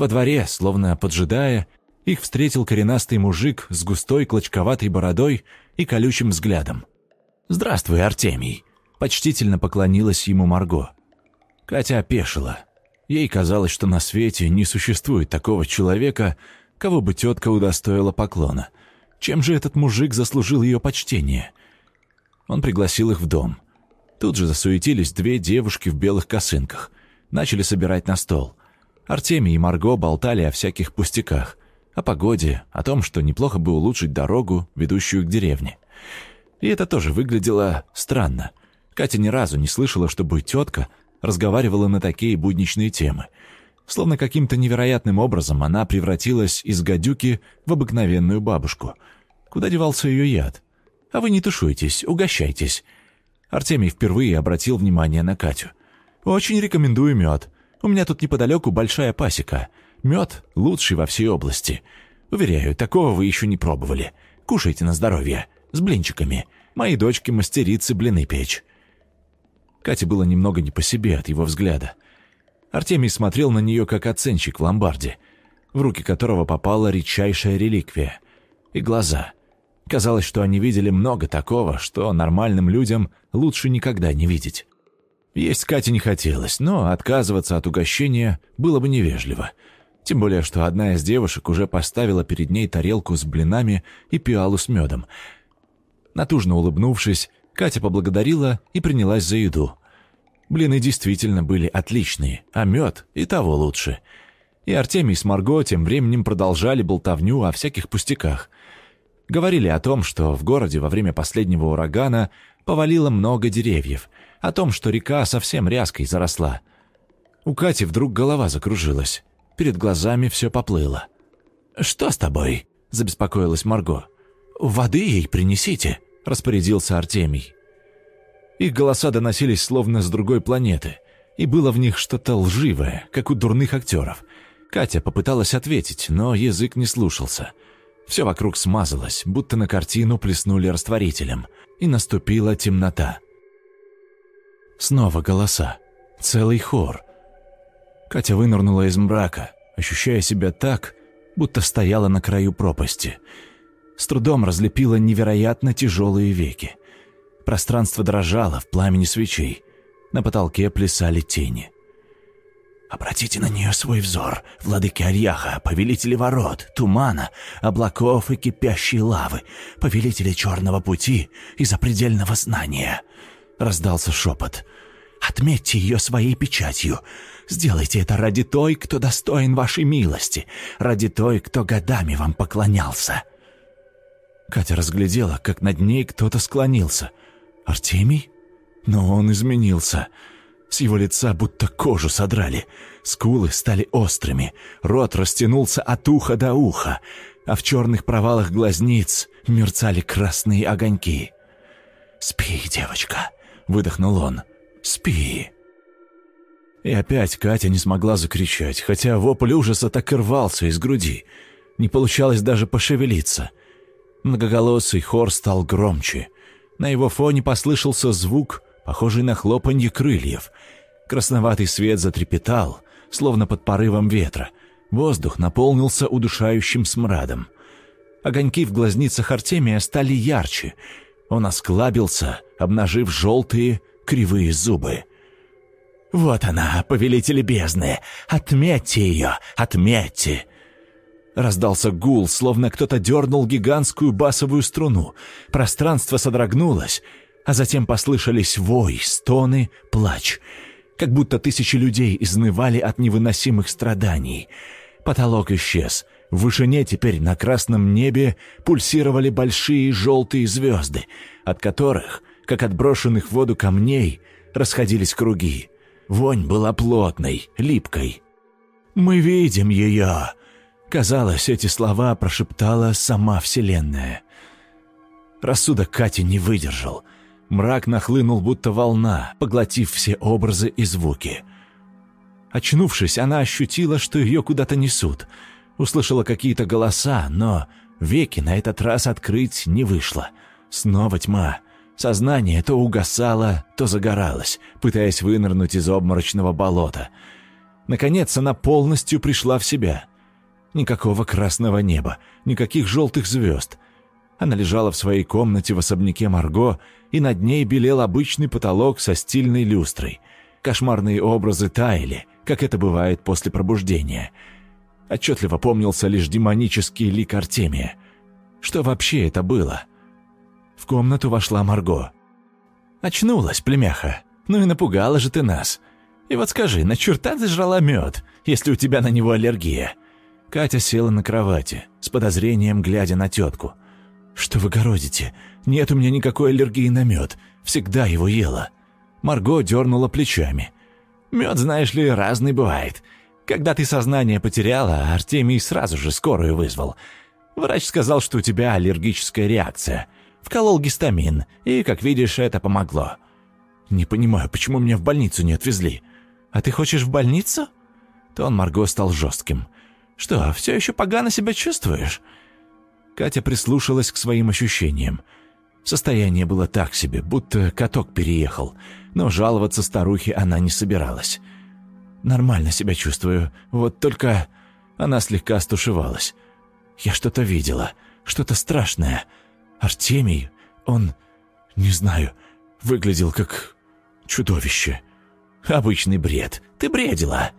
Во дворе, словно поджидая, их встретил коренастый мужик с густой клочковатой бородой и колючим взглядом. «Здравствуй, Артемий!» — почтительно поклонилась ему Марго. Катя опешила. Ей казалось, что на свете не существует такого человека, кого бы тетка удостоила поклона. Чем же этот мужик заслужил ее почтение? Он пригласил их в дом. Тут же засуетились две девушки в белых косынках. Начали собирать на стол. Артемий и Марго болтали о всяких пустяках. О погоде, о том, что неплохо бы улучшить дорогу, ведущую к деревне. И это тоже выглядело странно. Катя ни разу не слышала, чтобы тетка разговаривала на такие будничные темы. Словно каким-то невероятным образом она превратилась из гадюки в обыкновенную бабушку. Куда девался ее яд? А вы не тушуйтесь, угощайтесь. Артемий впервые обратил внимание на Катю. «Очень рекомендую мед. У меня тут неподалеку большая пасека. Мед лучший во всей области. Уверяю, такого вы еще не пробовали. Кушайте на здоровье. С блинчиками. Мои дочки мастерицы блины печь. Кате было немного не по себе от его взгляда. Артемий смотрел на нее, как оценщик в ломбарде, в руки которого попала редчайшая реликвия. И глаза. Казалось, что они видели много такого, что нормальным людям лучше никогда не видеть. Есть Кате не хотелось, но отказываться от угощения было бы невежливо. Тем более, что одна из девушек уже поставила перед ней тарелку с блинами и пиалу с медом. Натужно улыбнувшись, Катя поблагодарила и принялась за еду. Блины действительно были отличные, а мед и того лучше. И Артемий с Марго тем временем продолжали болтовню о всяких пустяках. Говорили о том, что в городе во время последнего урагана повалило много деревьев, о том, что река совсем ряской заросла. У Кати вдруг голова закружилась, перед глазами все поплыло. «Что с тобой?» – забеспокоилась Марго. «Воды ей принесите», — распорядился Артемий. Их голоса доносились словно с другой планеты, и было в них что-то лживое, как у дурных актеров. Катя попыталась ответить, но язык не слушался. Все вокруг смазалось, будто на картину плеснули растворителем, и наступила темнота. Снова голоса. Целый хор. Катя вынырнула из мрака, ощущая себя так, будто стояла на краю пропасти — с трудом разлепила невероятно тяжелые веки. Пространство дрожало в пламени свечей. На потолке плясали тени. «Обратите на нее свой взор, владыки Альяха, повелители ворот, тумана, облаков и кипящей лавы, повелители черного пути и запредельного знания!» Раздался шепот. «Отметьте ее своей печатью. Сделайте это ради той, кто достоин вашей милости, ради той, кто годами вам поклонялся». Катя разглядела, как над ней кто-то склонился. «Артемий?» Но он изменился. С его лица будто кожу содрали. Скулы стали острыми, рот растянулся от уха до уха, а в черных провалах глазниц мерцали красные огоньки. «Спи, девочка», — выдохнул он. «Спи». И опять Катя не смогла закричать, хотя вопль ужаса так и рвался из груди. Не получалось даже пошевелиться. Многоголосый хор стал громче. На его фоне послышался звук, похожий на хлопанье крыльев. Красноватый свет затрепетал, словно под порывом ветра. Воздух наполнился удушающим смрадом. Огоньки в глазницах Артемия стали ярче. Он осклабился, обнажив желтые кривые зубы. «Вот она, повелитель бездны! Отметьте ее! Отметьте!» Раздался гул, словно кто-то дернул гигантскую басовую струну. Пространство содрогнулось, а затем послышались вой, стоны, плач. Как будто тысячи людей изнывали от невыносимых страданий. Потолок исчез. В вышине теперь на красном небе пульсировали большие желтые звезды, от которых, как от брошенных в воду камней, расходились круги. Вонь была плотной, липкой. «Мы видим ее!» Казалось, эти слова прошептала сама Вселенная. Рассудок Кати не выдержал. Мрак нахлынул, будто волна, поглотив все образы и звуки. Очнувшись, она ощутила, что ее куда-то несут. Услышала какие-то голоса, но веки на этот раз открыть не вышло. Снова тьма. Сознание то угасало, то загоралось, пытаясь вынырнуть из обморочного болота. Наконец она полностью пришла в себя. Никакого красного неба, никаких желтых звезд. Она лежала в своей комнате в особняке Марго, и над ней белел обычный потолок со стильной люстрой. Кошмарные образы таяли, как это бывает после пробуждения. Отчетливо помнился лишь демонический лик Артемия. Что вообще это было? В комнату вошла Марго. «Очнулась, племяха. Ну и напугала же ты нас. И вот скажи, на черта ты жрала мед, если у тебя на него аллергия?» Катя села на кровати, с подозрением глядя на тетку. «Что вы городите? Нет у меня никакой аллергии на мед. Всегда его ела». Марго дернула плечами. «Мед, знаешь ли, разный бывает. Когда ты сознание потеряла, Артемий сразу же скорую вызвал. Врач сказал, что у тебя аллергическая реакция вколол гистамин, и, как видишь, это помогло. Не понимаю, почему меня в больницу не отвезли. А ты хочешь в больницу? Тон Марго стал жестким. Что, все еще погано себя чувствуешь? Катя прислушалась к своим ощущениям. Состояние было так себе, будто каток переехал, но жаловаться старухе она не собиралась. «Нормально себя чувствую, вот только...» Она слегка стушевалась. «Я что-то видела, что-то страшное. Артемий, он, не знаю, выглядел как чудовище. Обычный бред. Ты бредила.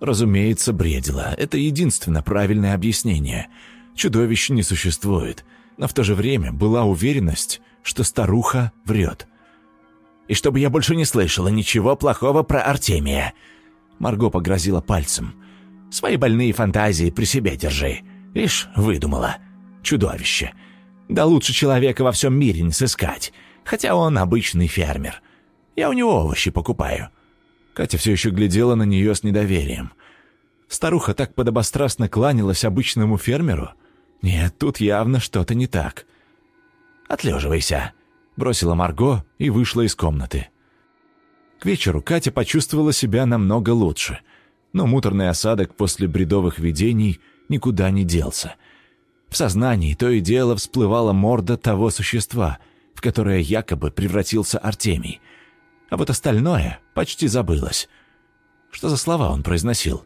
Разумеется, бредила. Это единственно правильное объяснение. Чудовищ не существует. Но в то же время была уверенность, что старуха врет. «И чтобы я больше не слышала ничего плохого про Артемия!» Марго погрозила пальцем. «Свои больные фантазии при себе держи. Ишь, выдумала. Чудовище. Да лучше человека во всем мире не сыскать, хотя он обычный фермер. Я у него овощи покупаю». Катя все еще глядела на нее с недоверием. Старуха так подобострастно кланялась обычному фермеру. Нет, тут явно что-то не так. «Отлеживайся», — бросила Марго и вышла из комнаты. К вечеру Катя почувствовала себя намного лучше, но муторный осадок после бредовых видений никуда не делся — в сознании то и дело всплывала морда того существа, в которое якобы превратился Артемий. А вот остальное почти забылось. Что за слова он произносил?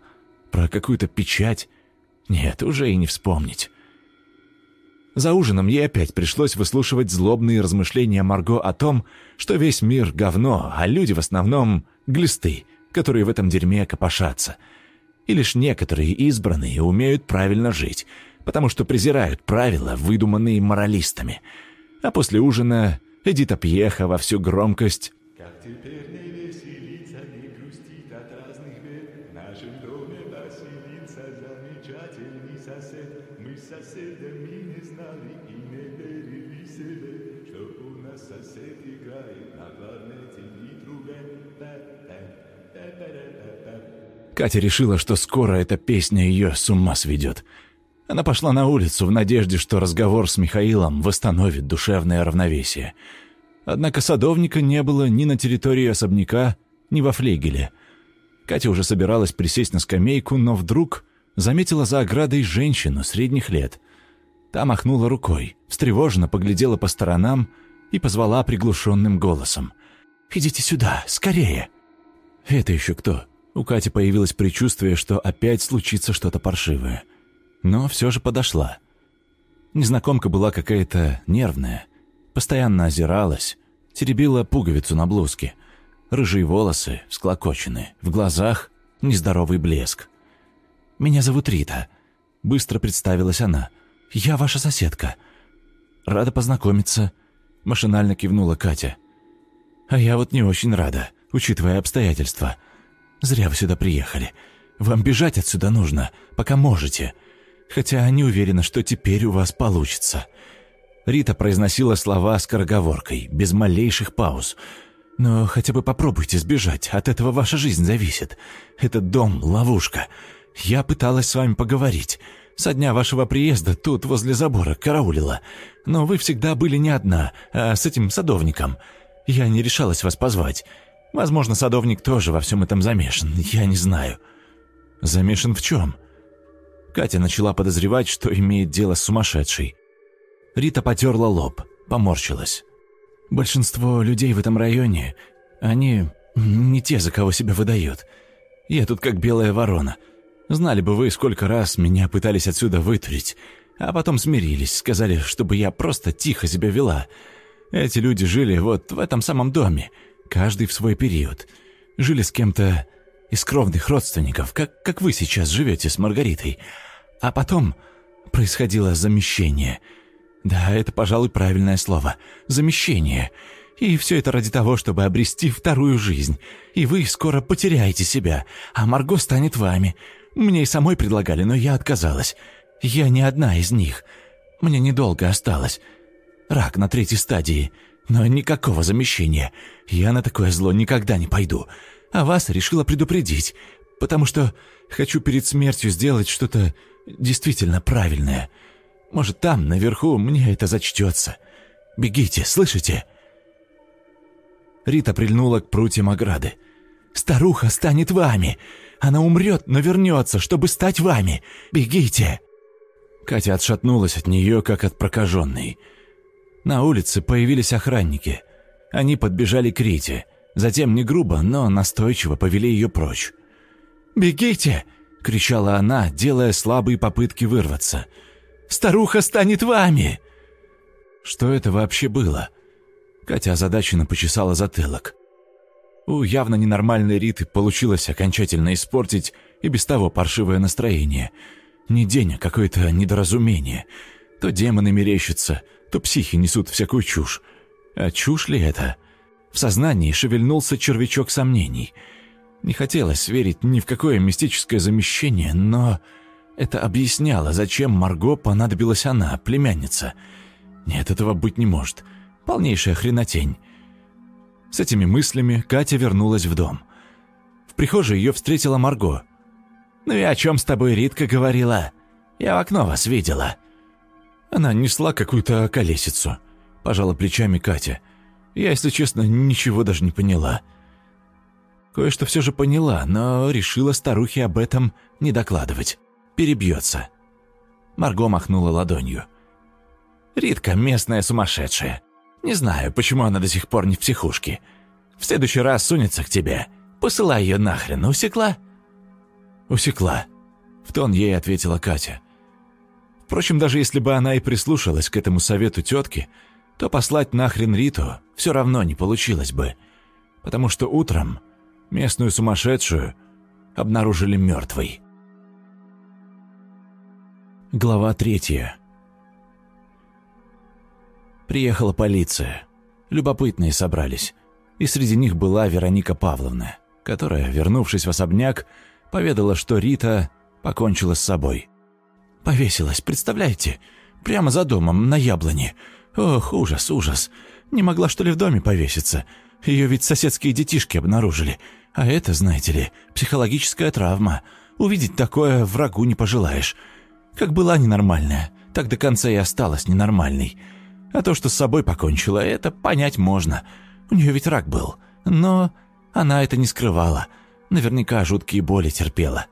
Про какую-то печать? Нет, уже и не вспомнить. За ужином ей опять пришлось выслушивать злобные размышления Марго о том, что весь мир — говно, а люди в основном — глисты, которые в этом дерьме копошатся. И лишь некоторые избранные умеют правильно жить — потому что презирают правила, выдуманные моралистами. А после ужина Эдита Пьеха во всю громкость «Как теперь Катя решила, что скоро эта песня ее с ума сведет. Она пошла на улицу в надежде, что разговор с Михаилом восстановит душевное равновесие. Однако садовника не было ни на территории особняка, ни во флегеле. Катя уже собиралась присесть на скамейку, но вдруг заметила за оградой женщину средних лет. Та махнула рукой, встревоженно поглядела по сторонам и позвала приглушенным голосом. «Идите сюда, скорее!» «Это еще кто?» У Кати появилось предчувствие, что опять случится что-то паршивое. Но все же подошла. Незнакомка была какая-то нервная, постоянно озиралась, теребила пуговицу на блузке. Рыжие волосы всклокочены, в глазах нездоровый блеск. «Меня зовут Рита», — быстро представилась она. «Я ваша соседка». «Рада познакомиться», — машинально кивнула Катя. «А я вот не очень рада, учитывая обстоятельства. Зря вы сюда приехали. Вам бежать отсюда нужно, пока можете. Хотя не уверена, что теперь у вас получится». Рита произносила слова скороговоркой, без малейших пауз. «Но хотя бы попробуйте сбежать, от этого ваша жизнь зависит. Этот дом — ловушка. Я пыталась с вами поговорить. Со дня вашего приезда тут, возле забора, караулила. Но вы всегда были не одна, а с этим садовником. Я не решалась вас позвать. Возможно, садовник тоже во всем этом замешан, я не знаю». «Замешан в чем?» Катя начала подозревать, что имеет дело с сумасшедшей. Рита потерла лоб, поморщилась. «Большинство людей в этом районе, они не те, за кого себя выдают. Я тут как белая ворона. Знали бы вы, сколько раз меня пытались отсюда вытурить, а потом смирились, сказали, чтобы я просто тихо себя вела. Эти люди жили вот в этом самом доме, каждый в свой период. Жили с кем-то из кровных родственников, как, как вы сейчас живете с Маргаритой. А потом происходило замещение. Да, это, пожалуй, правильное слово. Замещение. И все это ради того, чтобы обрести вторую жизнь. И вы скоро потеряете себя, а Марго станет вами. Мне и самой предлагали, но я отказалась. Я не одна из них. Мне недолго осталось. Рак на третьей стадии. Но никакого замещения. Я на такое зло никогда не пойду. А вас решила предупредить, потому что хочу перед смертью сделать что-то действительно правильное. Может, там, наверху, мне это зачтется. Бегите, слышите?» Рита прильнула к прутьям ограды. «Старуха станет вами! Она умрет, но вернется, чтобы стать вами! Бегите!» Катя отшатнулась от нее, как от прокаженной. На улице появились охранники. Они подбежали к Рите. Затем не грубо, но настойчиво повели ее прочь. «Бегите!» — кричала она, делая слабые попытки вырваться. «Старуха станет вами!» Что это вообще было? Катя озадаченно почесала затылок. У явно ненормальной Риты получилось окончательно испортить и без того паршивое настроение. Не день, а какое-то недоразумение. То демоны мерещатся, то психи несут всякую чушь. А чушь ли это? В сознании шевельнулся червячок сомнений. Не хотелось верить ни в какое мистическое замещение, но это объясняло, зачем Марго понадобилась она, племянница. Нет, этого быть не может. Полнейшая хренотень. С этими мыслями Катя вернулась в дом. В прихожей ее встретила Марго. «Ну и о чем с тобой Ритка говорила? Я в окно вас видела». Она несла какую-то колесицу. Пожала плечами Катя. Я, если честно, ничего даже не поняла. Кое-что все же поняла, но решила старухе об этом не докладывать. Перебьется. Марго махнула ладонью. «Ритка местная сумасшедшая. Не знаю, почему она до сих пор не в психушке. В следующий раз сунется к тебе. Посылай ее нахрен, усекла?» «Усекла», — в тон ей ответила Катя. Впрочем, даже если бы она и прислушалась к этому совету тетки, то послать нахрен Риту все равно не получилось бы, потому что утром местную сумасшедшую обнаружили мертвой. Глава третья. Приехала полиция. Любопытные собрались. И среди них была Вероника Павловна, которая, вернувшись в особняк, поведала, что Рита покончила с собой. Повесилась, представляете? Прямо за домом, на яблоне. Ох, ужас, ужас. Не могла, что ли, в доме повеситься? Ее ведь соседские детишки обнаружили. А это, знаете ли, психологическая травма. Увидеть такое врагу не пожелаешь. Как была ненормальная, так до конца и осталась ненормальной. А то, что с собой покончила, это понять можно. У нее ведь рак был. Но она это не скрывала. Наверняка жуткие боли терпела.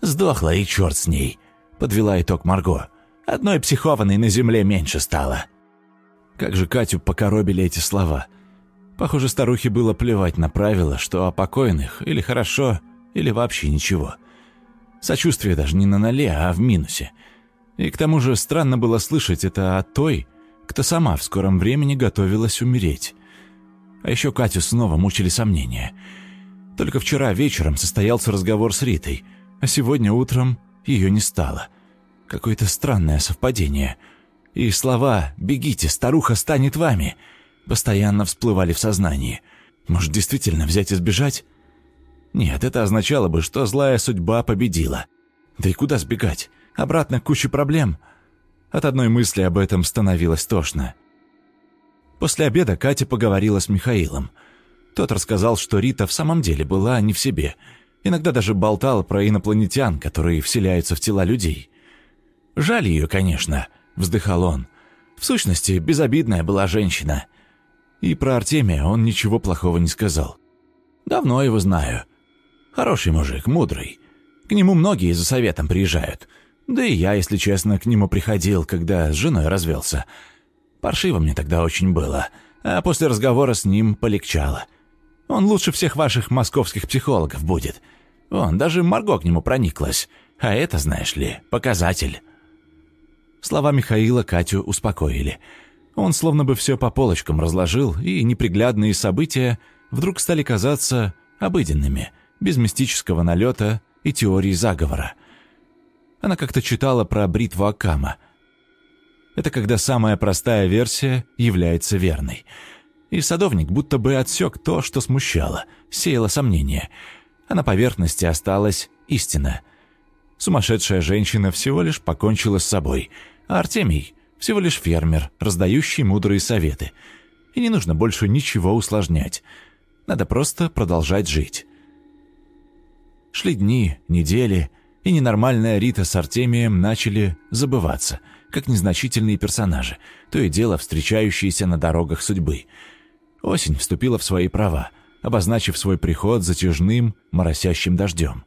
Сдохла, и черт с ней подвела итог Марго. Одной психованной на земле меньше стало. Как же Катю покоробили эти слова. Похоже, старухе было плевать на правила, что о покойных, или хорошо, или вообще ничего. Сочувствие даже не на ноле, а в минусе. И к тому же странно было слышать это от той, кто сама в скором времени готовилась умереть. А еще Катю снова мучили сомнения. Только вчера вечером состоялся разговор с Ритой, а сегодня утром ее не стало. Какое-то странное совпадение. И слова «бегите, старуха станет вами» постоянно всплывали в сознании. Может, действительно взять и сбежать? Нет, это означало бы, что злая судьба победила. Да и куда сбегать? Обратно куче проблем? От одной мысли об этом становилось тошно. После обеда Катя поговорила с Михаилом. Тот рассказал, что Рита в самом деле была не в себе. Иногда даже болтал про инопланетян, которые вселяются в тела людей. «Жаль ее, конечно», — вздыхал он. «В сущности, безобидная была женщина». И про Артемия он ничего плохого не сказал. «Давно его знаю. Хороший мужик, мудрый. К нему многие за советом приезжают. Да и я, если честно, к нему приходил, когда с женой развелся. Паршиво мне тогда очень было, а после разговора с ним полегчало. Он лучше всех ваших московских психологов будет. Он даже Марго к нему прониклась. А это, знаешь ли, показатель». Слова Михаила Катю успокоили. Он словно бы все по полочкам разложил, и неприглядные события вдруг стали казаться обыденными, без мистического налета и теории заговора. Она как-то читала про бритву Акама. Это когда самая простая версия является верной. И садовник будто бы отсек то, что смущало, сеяло сомнения. А на поверхности осталась истина. Сумасшедшая женщина всего лишь покончила с собой, а Артемий всего лишь фермер, раздающий мудрые советы. И не нужно больше ничего усложнять. Надо просто продолжать жить. Шли дни, недели, и ненормальная Рита с Артемием начали забываться, как незначительные персонажи, то и дело встречающиеся на дорогах судьбы. Осень вступила в свои права, обозначив свой приход затяжным, моросящим дождем.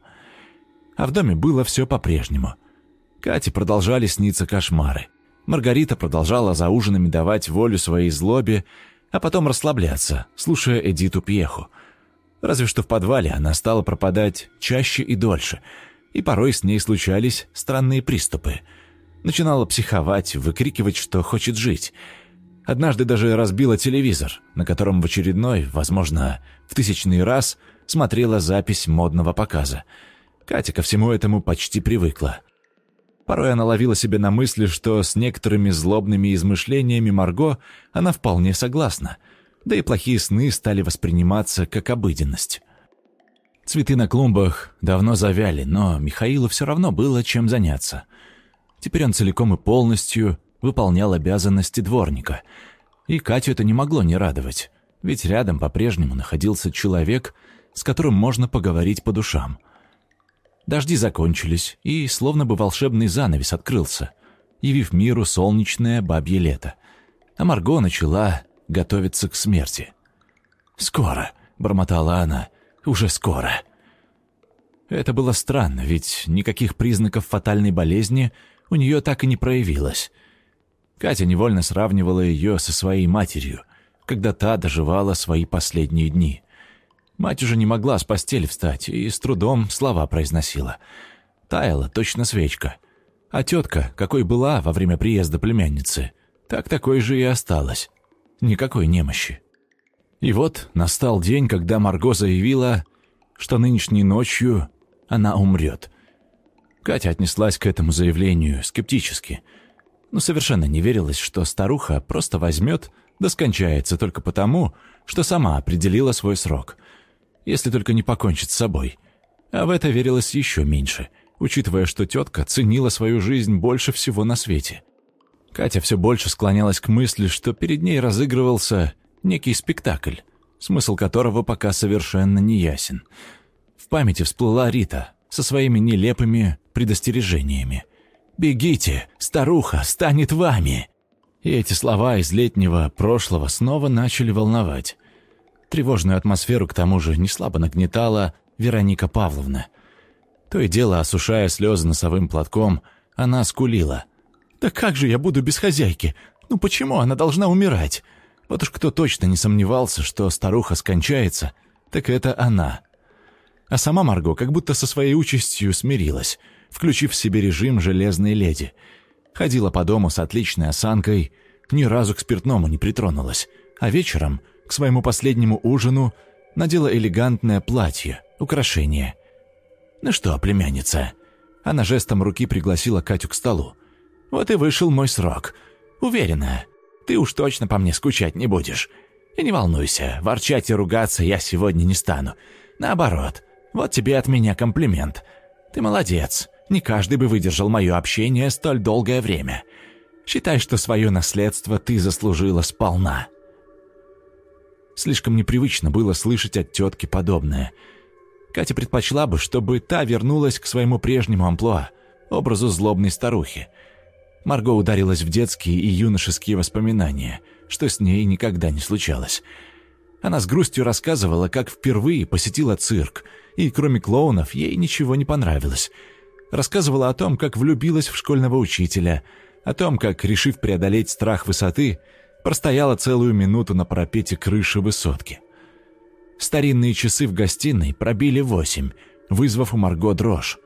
А в доме было все по-прежнему. Кате продолжали сниться кошмары. Маргарита продолжала за ужинами давать волю своей злобе, а потом расслабляться, слушая Эдиту Пьеху. Разве что в подвале она стала пропадать чаще и дольше, и порой с ней случались странные приступы. Начинала психовать, выкрикивать, что хочет жить. Однажды даже разбила телевизор, на котором в очередной, возможно, в тысячный раз смотрела запись модного показа. Катя ко всему этому почти привыкла. Порой она ловила себя на мысли, что с некоторыми злобными измышлениями Марго она вполне согласна, да и плохие сны стали восприниматься как обыденность. Цветы на клумбах давно завяли, но Михаилу все равно было чем заняться. Теперь он целиком и полностью выполнял обязанности дворника. И Катю это не могло не радовать, ведь рядом по-прежнему находился человек, с которым можно поговорить по душам — Дожди закончились, и словно бы волшебный занавес открылся, явив миру солнечное бабье лето. А Марго начала готовиться к смерти. «Скоро», — бормотала она, — «уже скоро». Это было странно, ведь никаких признаков фатальной болезни у нее так и не проявилось. Катя невольно сравнивала ее со своей матерью, когда та доживала свои последние дни. Мать уже не могла с постели встать и с трудом слова произносила. Таяла точно свечка. А тетка, какой была во время приезда племянницы, так такой же и осталась. Никакой немощи. И вот настал день, когда Марго заявила, что нынешней ночью она умрет. Катя отнеслась к этому заявлению скептически, но совершенно не верилось, что старуха просто возьмет да скончается только потому, что сама определила свой срок — если только не покончит с собой. А в это верилось еще меньше, учитывая, что тетка ценила свою жизнь больше всего на свете. Катя все больше склонялась к мысли, что перед ней разыгрывался некий спектакль, смысл которого пока совершенно не ясен. В памяти всплыла Рита со своими нелепыми предостережениями. «Бегите, старуха станет вами!» И эти слова из летнего прошлого снова начали волновать. Тревожную атмосферу, к тому же, не слабо нагнетала Вероника Павловна. То и дело, осушая слезы носовым платком, она скулила. «Да как же я буду без хозяйки? Ну почему она должна умирать?» Вот уж кто точно не сомневался, что старуха скончается, так это она. а сама Марго как будто со своей участью смирилась, включив в себе режим железной леди. Ходила по дому с отличной осанкой, ни разу к спиртному не притронулась, а вечером, к своему последнему ужину, надела элегантное платье, украшение. «Ну что, племянница?» Она жестом руки пригласила Катю к столу. «Вот и вышел мой срок. Уверена, ты уж точно по мне скучать не будешь. И не волнуйся, ворчать и ругаться я сегодня не стану. Наоборот, вот тебе от меня комплимент. Ты молодец. Не каждый бы выдержал мое общение столь долгое время. Считай, что свое наследство ты заслужила сполна». Слишком непривычно было слышать от тетки подобное. Катя предпочла бы, чтобы та вернулась к своему прежнему амплуа, образу злобной старухи. Марго ударилась в детские и юношеские воспоминания, что с ней никогда не случалось. Она с грустью рассказывала, как впервые посетила цирк, и кроме клоунов ей ничего не понравилось. Рассказывала о том, как влюбилась в школьного учителя, о том, как, решив преодолеть страх высоты, простояла целую минуту на парапете крыши высотки. Старинные часы в гостиной пробили восемь, вызвав у Марго дрожь.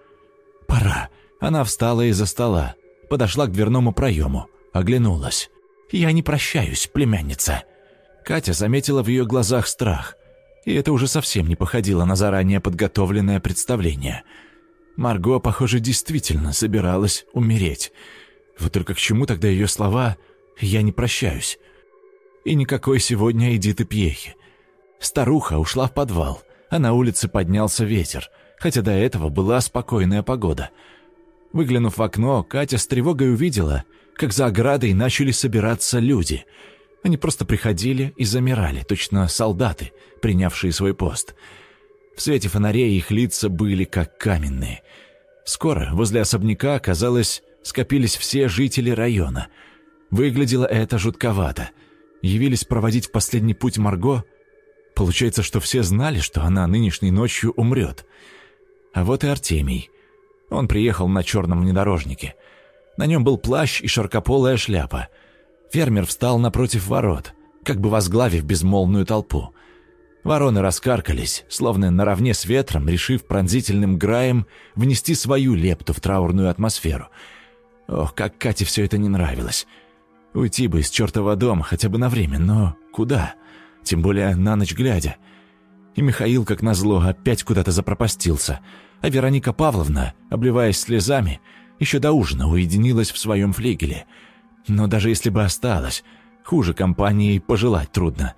«Пора». Она встала из-за стола, подошла к дверному проему, оглянулась. «Я не прощаюсь, племянница». Катя заметила в ее глазах страх, и это уже совсем не походило на заранее подготовленное представление. Марго, похоже, действительно собиралась умереть. Вот только к чему тогда ее слова «я не прощаюсь»? И никакой сегодня Эдиты Пьехи. Старуха ушла в подвал, а на улице поднялся ветер, хотя до этого была спокойная погода. Выглянув в окно, Катя с тревогой увидела, как за оградой начали собираться люди. Они просто приходили и замирали, точно солдаты, принявшие свой пост. В свете фонарей их лица были как каменные. Скоро возле особняка, казалось, скопились все жители района. Выглядело это жутковато — явились проводить в последний путь Марго, получается, что все знали, что она нынешней ночью умрет. А вот и Артемий. Он приехал на черном внедорожнике. На нем был плащ и широкополая шляпа. Фермер встал напротив ворот, как бы возглавив безмолвную толпу. Вороны раскаркались, словно наравне с ветром, решив пронзительным граем внести свою лепту в траурную атмосферу. Ох, как Кате все это не нравилось. Уйти бы из чертова дома хотя бы на время, но куда? Тем более на ночь глядя. И Михаил, как назло, опять куда-то запропастился, а Вероника Павловна, обливаясь слезами, еще до ужина уединилась в своем флигеле. Но даже если бы осталась, хуже компании пожелать трудно.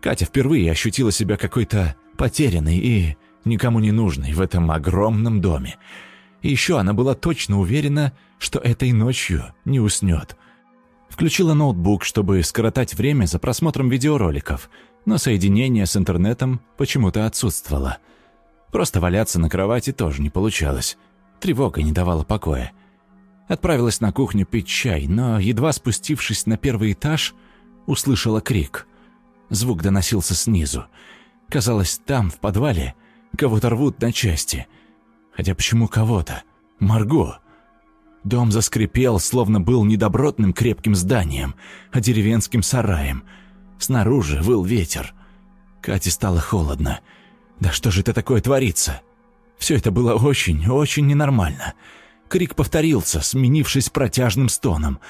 Катя впервые ощутила себя какой-то потерянной и никому не нужной в этом огромном доме. И еще она была точно уверена, что этой ночью не уснет. Включила ноутбук, чтобы скоротать время за просмотром видеороликов, но соединение с интернетом почему-то отсутствовало. Просто валяться на кровати тоже не получалось. Тревога не давала покоя. Отправилась на кухню пить чай, но, едва спустившись на первый этаж, услышала крик. Звук доносился снизу. Казалось, там, в подвале, кого-то рвут на части. Хотя почему кого-то? Марго! Дом заскрипел, словно был недобротным крепким зданием, а деревенским сараем. Снаружи выл ветер. Кате стало холодно. Да что же это такое творится? Все это было очень, очень ненормально. Крик повторился, сменившись протяжным стоном,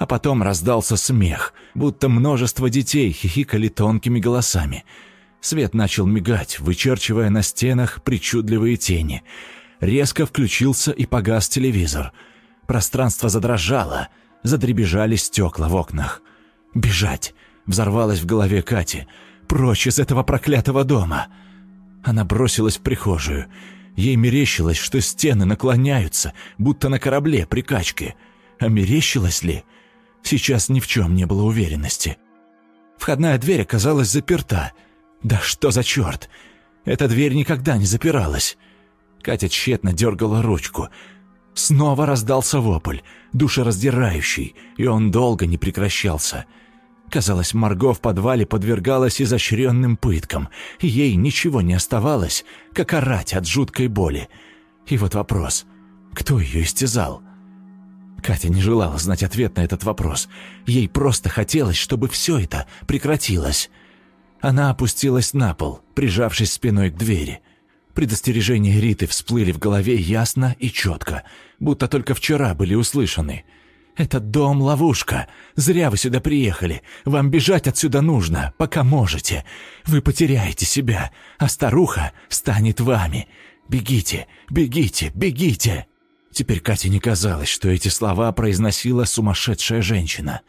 а потом раздался смех, будто множество детей хихикали тонкими голосами. Свет начал мигать, вычерчивая на стенах причудливые тени. Резко включился и погас телевизор — Пространство задрожало, задребежали стекла в окнах. «Бежать!» — взорвалась в голове Кати. «Прочь из этого проклятого дома!» Она бросилась в прихожую. Ей мерещилось, что стены наклоняются, будто на корабле при качке. А мерещилось ли? Сейчас ни в чем не было уверенности. Входная дверь оказалась заперта. Да что за черт! Эта дверь никогда не запиралась. Катя тщетно дергала ручку. Снова раздался вопль, душераздирающий, и он долго не прекращался. Казалось, Марго в подвале подвергалась изощренным пыткам, и ей ничего не оставалось, как орать от жуткой боли. И вот вопрос, кто ее истязал? Катя не желала знать ответ на этот вопрос. Ей просто хотелось, чтобы все это прекратилось. Она опустилась на пол, прижавшись спиной к двери. Предостережения Риты всплыли в голове ясно и четко, будто только вчера были услышаны. «Этот дом — ловушка. Зря вы сюда приехали. Вам бежать отсюда нужно, пока можете. Вы потеряете себя, а старуха станет вами. Бегите, бегите, бегите!» Теперь Кате не казалось, что эти слова произносила сумасшедшая женщина.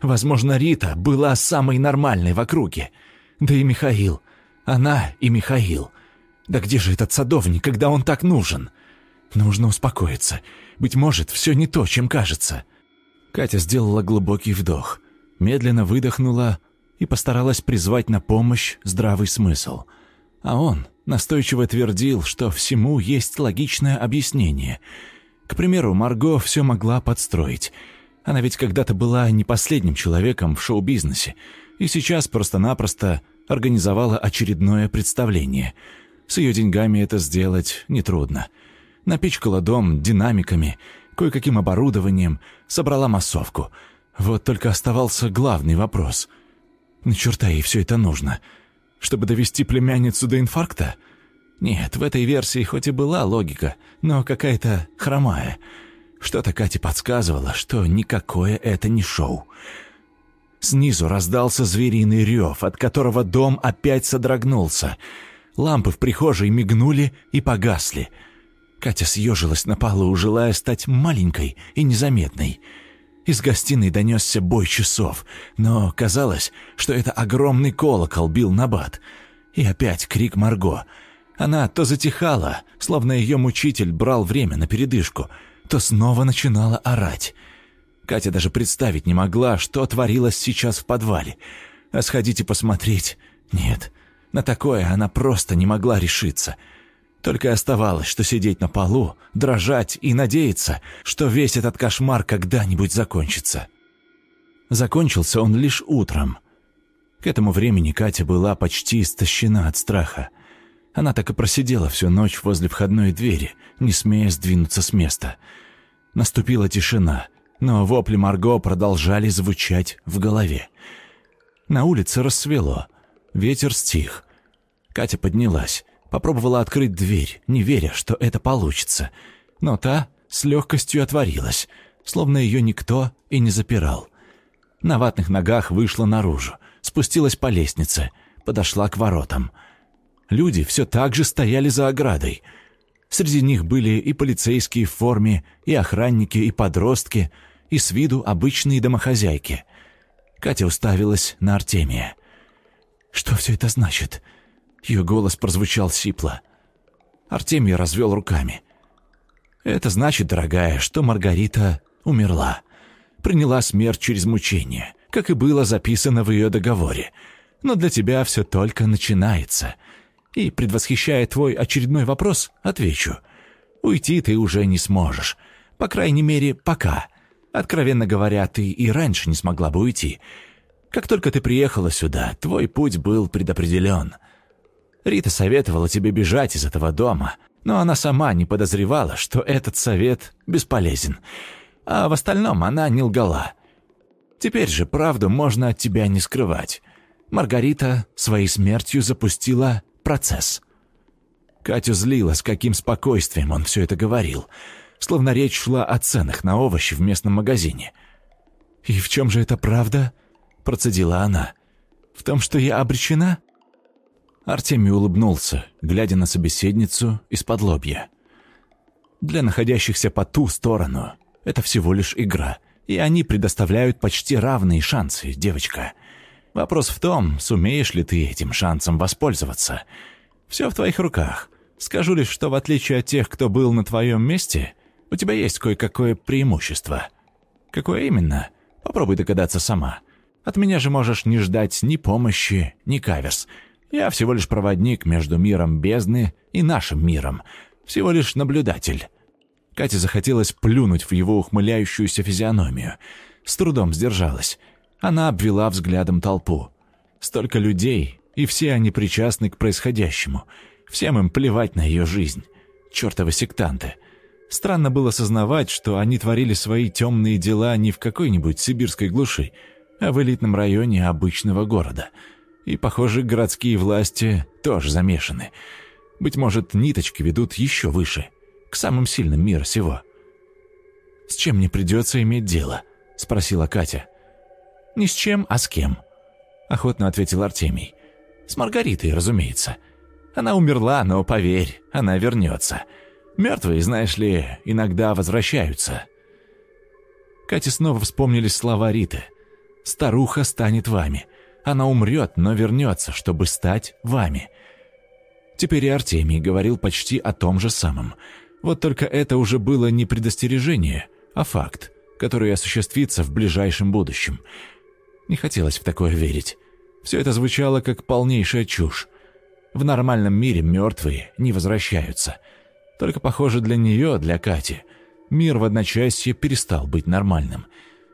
Возможно, Рита была самой нормальной в округе. Да и Михаил. Она и Михаил. Да где же этот садовник, когда он так нужен? Нужно успокоиться. Быть может, все не то, чем кажется. Катя сделала глубокий вдох, медленно выдохнула и постаралась призвать на помощь здравый смысл. А он настойчиво твердил, что всему есть логичное объяснение. К примеру, Марго все могла подстроить. Она ведь когда-то была не последним человеком в шоу-бизнесе, и сейчас просто-напросто организовала очередное представление. С ее деньгами это сделать нетрудно. Напичкала дом динамиками, кое-каким оборудованием, собрала массовку. Вот только оставался главный вопрос. На черта ей все это нужно — чтобы довести племянницу до инфаркта? Нет, в этой версии хоть и была логика, но какая-то хромая. Что-то Кате подсказывало, что никакое это не шоу. Снизу раздался звериный рев, от которого дом опять содрогнулся. Лампы в прихожей мигнули и погасли. Катя съежилась на полу, желая стать маленькой и незаметной — из гостиной донесся бой часов, но казалось, что это огромный колокол бил на бат. И опять крик Марго. Она то затихала, словно ее мучитель брал время на передышку, то снова начинала орать. Катя даже представить не могла, что творилось сейчас в подвале. А сходить и посмотреть — нет. На такое она просто не могла решиться — только оставалось, что сидеть на полу, дрожать и надеяться, что весь этот кошмар когда-нибудь закончится. Закончился он лишь утром. К этому времени Катя была почти истощена от страха. Она так и просидела всю ночь возле входной двери, не смея сдвинуться с места. Наступила тишина, но вопли Марго продолжали звучать в голове. На улице рассвело, ветер стих. Катя поднялась. Попробовала открыть дверь, не веря, что это получится. Но та с легкостью отворилась, словно ее никто и не запирал. На ватных ногах вышла наружу, спустилась по лестнице, подошла к воротам. Люди все так же стояли за оградой. Среди них были и полицейские в форме, и охранники, и подростки, и с виду обычные домохозяйки. Катя уставилась на Артемия. «Что все это значит?» Ее голос прозвучал сипло. Артемий развел руками. «Это значит, дорогая, что Маргарита умерла. Приняла смерть через мучение, как и было записано в ее договоре. Но для тебя все только начинается. И, предвосхищая твой очередной вопрос, отвечу. Уйти ты уже не сможешь. По крайней мере, пока. Откровенно говоря, ты и раньше не смогла бы уйти. Как только ты приехала сюда, твой путь был предопределен». Рита советовала тебе бежать из этого дома, но она сама не подозревала, что этот совет бесполезен. А в остальном она не лгала. Теперь же правду можно от тебя не скрывать. Маргарита своей смертью запустила процесс. Катю злило, с каким спокойствием он все это говорил, словно речь шла о ценах на овощи в местном магазине. «И в чем же это правда?» – процедила она. «В том, что я обречена?» Артемий улыбнулся, глядя на собеседницу из-под лобья. Для находящихся по ту сторону это всего лишь игра, и они предоставляют почти равные шансы, девочка. Вопрос в том, сумеешь ли ты этим шансом воспользоваться. Все в твоих руках. Скажу лишь, что в отличие от тех, кто был на твоем месте, у тебя есть кое-какое преимущество. Какое именно? Попробуй догадаться сама. От меня же можешь не ждать ни помощи, ни каверс — я всего лишь проводник между миром бездны и нашим миром, всего лишь наблюдатель». Кате захотелось плюнуть в его ухмыляющуюся физиономию. С трудом сдержалась. Она обвела взглядом толпу. Столько людей, и все они причастны к происходящему. Всем им плевать на ее жизнь. Чёртовы сектанты. Странно было сознавать, что они творили свои темные дела не в какой-нибудь сибирской глуши, а в элитном районе обычного города — и, похоже, городские власти тоже замешаны. Быть может, ниточки ведут еще выше, к самым сильным мира сего. «С чем мне придется иметь дело?» — спросила Катя. «Ни с чем, а с кем?» — охотно ответил Артемий. «С Маргаритой, разумеется. Она умерла, но, поверь, она вернется. Мертвые, знаешь ли, иногда возвращаются». Кате снова вспомнились слова Риты. «Старуха станет вами. Она умрет, но вернется, чтобы стать вами». Теперь и Артемий говорил почти о том же самом. Вот только это уже было не предостережение, а факт, который осуществится в ближайшем будущем. Не хотелось в такое верить. Все это звучало как полнейшая чушь. В нормальном мире мертвые не возвращаются. Только, похоже, для нее, для Кати, мир в одночасье перестал быть нормальным.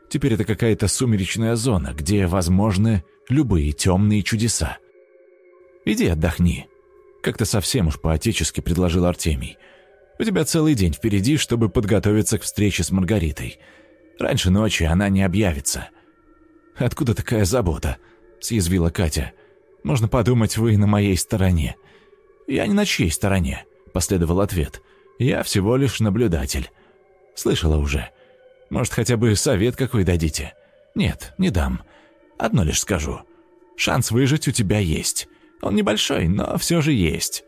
Теперь это какая-то сумеречная зона, где возможны любые темные чудеса. «Иди отдохни», — как-то совсем уж по-отечески предложил Артемий. «У тебя целый день впереди, чтобы подготовиться к встрече с Маргаритой. Раньше ночи она не объявится». «Откуда такая забота?» — съязвила Катя. «Можно подумать, вы на моей стороне». «Я не на чьей стороне», — последовал ответ. «Я всего лишь наблюдатель». «Слышала уже. Может, хотя бы совет какой дадите?» «Нет, не дам. Одно лишь скажу. Шанс выжить у тебя есть. Он небольшой, но все же есть».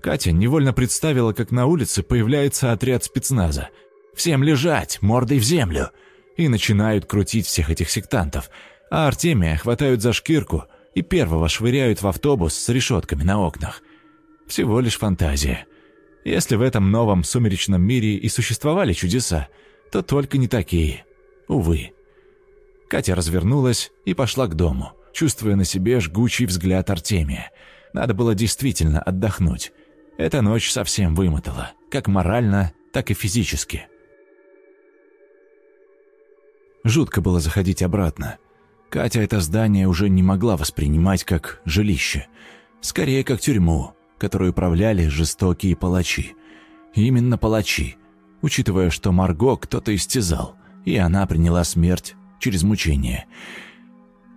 Катя невольно представила, как на улице появляется отряд спецназа. «Всем лежать, мордой в землю!» И начинают крутить всех этих сектантов, а Артемия хватают за шкирку и первого швыряют в автобус с решетками на окнах. Всего лишь фантазия. Если в этом новом сумеречном мире и существовали чудеса, то только не такие. Увы. Катя развернулась и пошла к дому, чувствуя на себе жгучий взгляд Артемия. Надо было действительно отдохнуть. Эта ночь совсем вымотала, как морально, так и физически. Жутко было заходить обратно. Катя это здание уже не могла воспринимать как жилище. Скорее, как тюрьму, которую управляли жестокие палачи. именно палачи, учитывая, что Марго кто-то истязал, и она приняла смерть через мучение.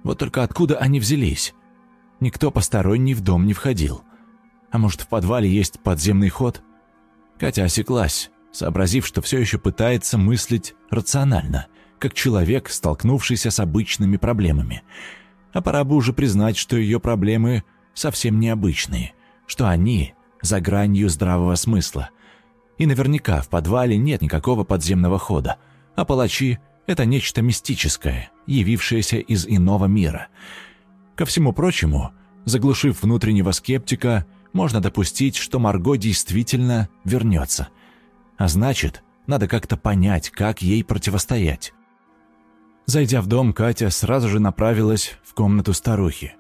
Вот только откуда они взялись? Никто посторонний в дом не входил. А может, в подвале есть подземный ход? Катя осеклась, сообразив, что все еще пытается мыслить рационально, как человек, столкнувшийся с обычными проблемами. А пора бы уже признать, что ее проблемы совсем необычные, что они за гранью здравого смысла. И наверняка в подвале нет никакого подземного хода, а палачи это нечто мистическое, явившееся из иного мира. Ко всему прочему, заглушив внутреннего скептика, можно допустить, что Марго действительно вернется. А значит, надо как-то понять, как ей противостоять. Зайдя в дом, Катя сразу же направилась в комнату старухи.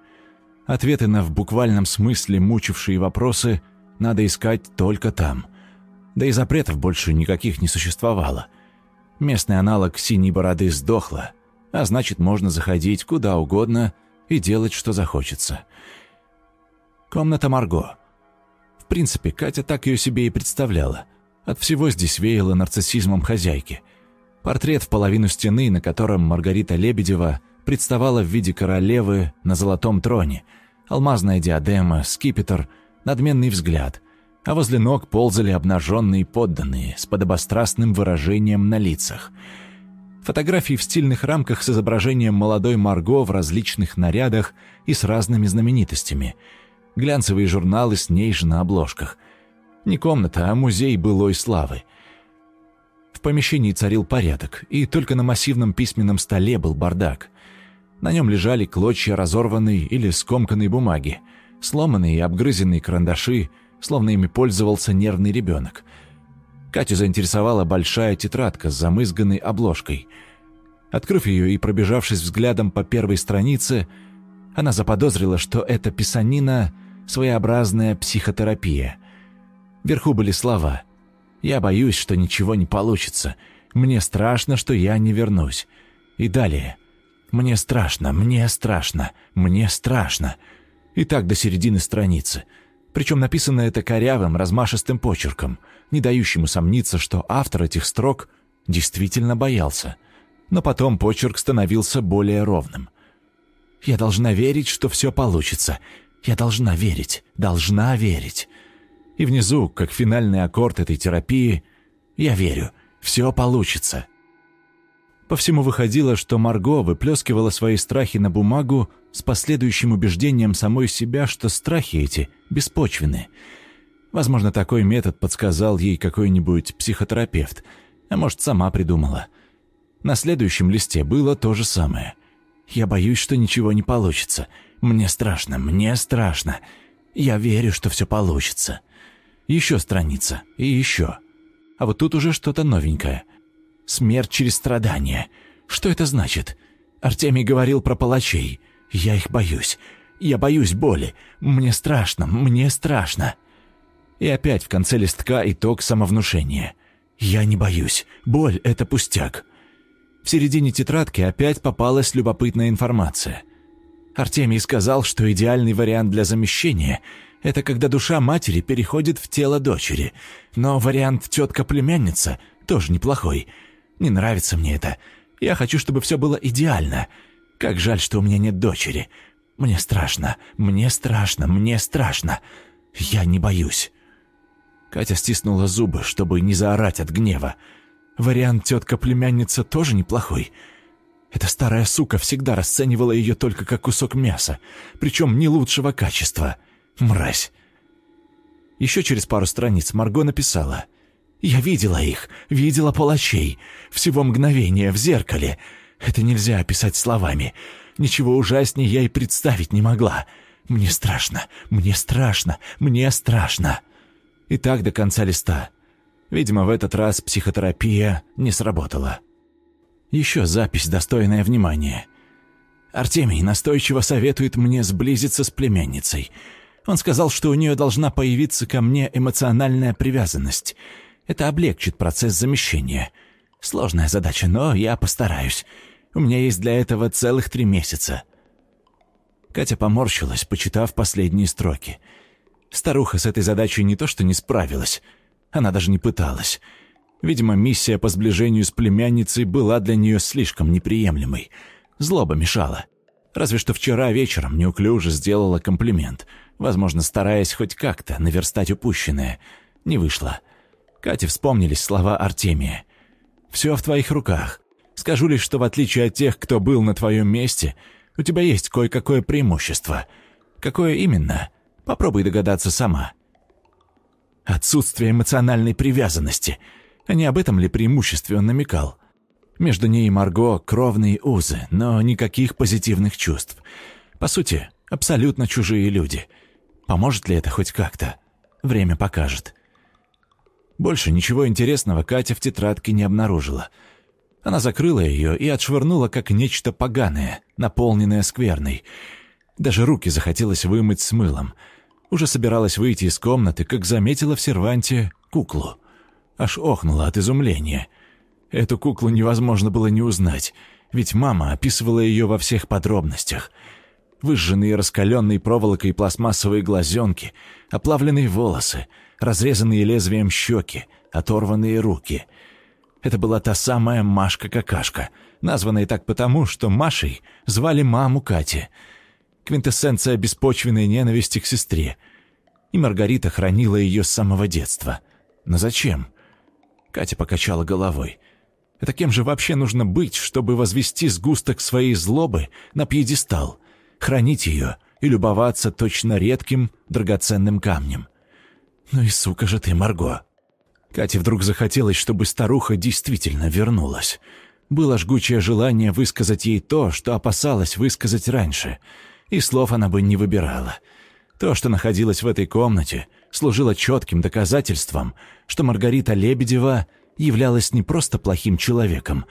Ответы на в буквальном смысле мучившие вопросы надо искать только там. Да и запретов больше никаких не существовало – Местный аналог синей бороды сдохла, а значит, можно заходить куда угодно и делать, что захочется. Комната Марго. В принципе, Катя так ее себе и представляла. От всего здесь веяло нарциссизмом хозяйки. Портрет в половину стены, на котором Маргарита Лебедева представала в виде королевы на золотом троне. Алмазная диадема, скипетр, надменный взгляд — а возле ног ползали обнаженные подданные с подобострастным выражением на лицах. Фотографии в стильных рамках с изображением молодой Марго в различных нарядах и с разными знаменитостями. Глянцевые журналы с ней же на обложках. Не комната, а музей былой славы. В помещении царил порядок, и только на массивном письменном столе был бардак. На нем лежали клочья разорванной или скомканной бумаги, сломанные и обгрызенные карандаши, словно ими пользовался нервный ребенок. Катю заинтересовала большая тетрадка с замызганной обложкой. Открыв ее и пробежавшись взглядом по первой странице, она заподозрила, что это писанина — своеобразная психотерапия. Вверху были слова «Я боюсь, что ничего не получится. Мне страшно, что я не вернусь». И далее «Мне страшно, мне страшно, мне страшно». И так до середины страницы — причем написано это корявым, размашистым почерком, не дающим усомниться, что автор этих строк действительно боялся. Но потом почерк становился более ровным. «Я должна верить, что все получится. Я должна верить, должна верить». И внизу, как финальный аккорд этой терапии, «Я верю, все получится». По всему выходило, что Марго выплескивала свои страхи на бумагу с последующим убеждением самой себя, что страхи эти беспочвены. Возможно, такой метод подсказал ей какой-нибудь психотерапевт, а может, сама придумала. На следующем листе было то же самое. «Я боюсь, что ничего не получится. Мне страшно, мне страшно. Я верю, что все получится». Еще страница, и еще. А вот тут уже что-то новенькое – Смерть через страдания. Что это значит? Артемий говорил про палачей. Я их боюсь. Я боюсь боли. Мне страшно, мне страшно. И опять в конце листка итог самовнушения. Я не боюсь. Боль — это пустяк. В середине тетрадки опять попалась любопытная информация. Артемий сказал, что идеальный вариант для замещения — это когда душа матери переходит в тело дочери. Но вариант тетка-племянница тоже неплохой — не нравится мне это. Я хочу, чтобы все было идеально. Как жаль, что у меня нет дочери. Мне страшно, мне страшно, мне страшно. Я не боюсь». Катя стиснула зубы, чтобы не заорать от гнева. Вариант тетка-племянница тоже неплохой. Эта старая сука всегда расценивала ее только как кусок мяса, причем не лучшего качества. Мразь. Еще через пару страниц Марго написала — я видела их, видела палачей. Всего мгновения в зеркале. Это нельзя описать словами. Ничего ужаснее я и представить не могла. Мне страшно, мне страшно, мне страшно. И так до конца листа. Видимо, в этот раз психотерапия не сработала. Еще запись, достойная внимания. Артемий настойчиво советует мне сблизиться с племянницей. Он сказал, что у нее должна появиться ко мне эмоциональная привязанность — это облегчит процесс замещения. Сложная задача, но я постараюсь. У меня есть для этого целых три месяца». Катя поморщилась, почитав последние строки. Старуха с этой задачей не то что не справилась, она даже не пыталась. Видимо, миссия по сближению с племянницей была для нее слишком неприемлемой. Злоба мешала. Разве что вчера вечером неуклюже сделала комплимент, возможно, стараясь хоть как-то наверстать упущенное. Не вышло. Кате вспомнились слова Артемия. «Все в твоих руках. Скажу лишь, что в отличие от тех, кто был на твоем месте, у тебя есть кое-какое преимущество. Какое именно? Попробуй догадаться сама». Отсутствие эмоциональной привязанности. А не об этом ли преимуществе он намекал? Между ней и Марго кровные узы, но никаких позитивных чувств. По сути, абсолютно чужие люди. Поможет ли это хоть как-то? Время покажет. Больше ничего интересного Катя в тетрадке не обнаружила. Она закрыла ее и отшвырнула как нечто поганое, наполненное скверной. Даже руки захотелось вымыть с мылом. Уже собиралась выйти из комнаты, как заметила в серванте куклу. Аж охнула от изумления. Эту куклу невозможно было не узнать, ведь мама описывала ее во всех подробностях. Выжженные раскаленной проволокой пластмассовые глазенки, оплавленные волосы — разрезанные лезвием щеки, оторванные руки. Это была та самая Машка-какашка, названная так потому, что Машей звали маму Кати. Квинтэссенция беспочвенной ненависти к сестре. И Маргарита хранила ее с самого детства. Но зачем? Катя покачала головой. Это кем же вообще нужно быть, чтобы возвести сгусток своей злобы на пьедестал, хранить ее и любоваться точно редким драгоценным камнем? «Ну и сука же ты, Марго!» Кате вдруг захотелось, чтобы старуха действительно вернулась. Было жгучее желание высказать ей то, что опасалась высказать раньше, и слов она бы не выбирала. То, что находилось в этой комнате, служило четким доказательством, что Маргарита Лебедева являлась не просто плохим человеком,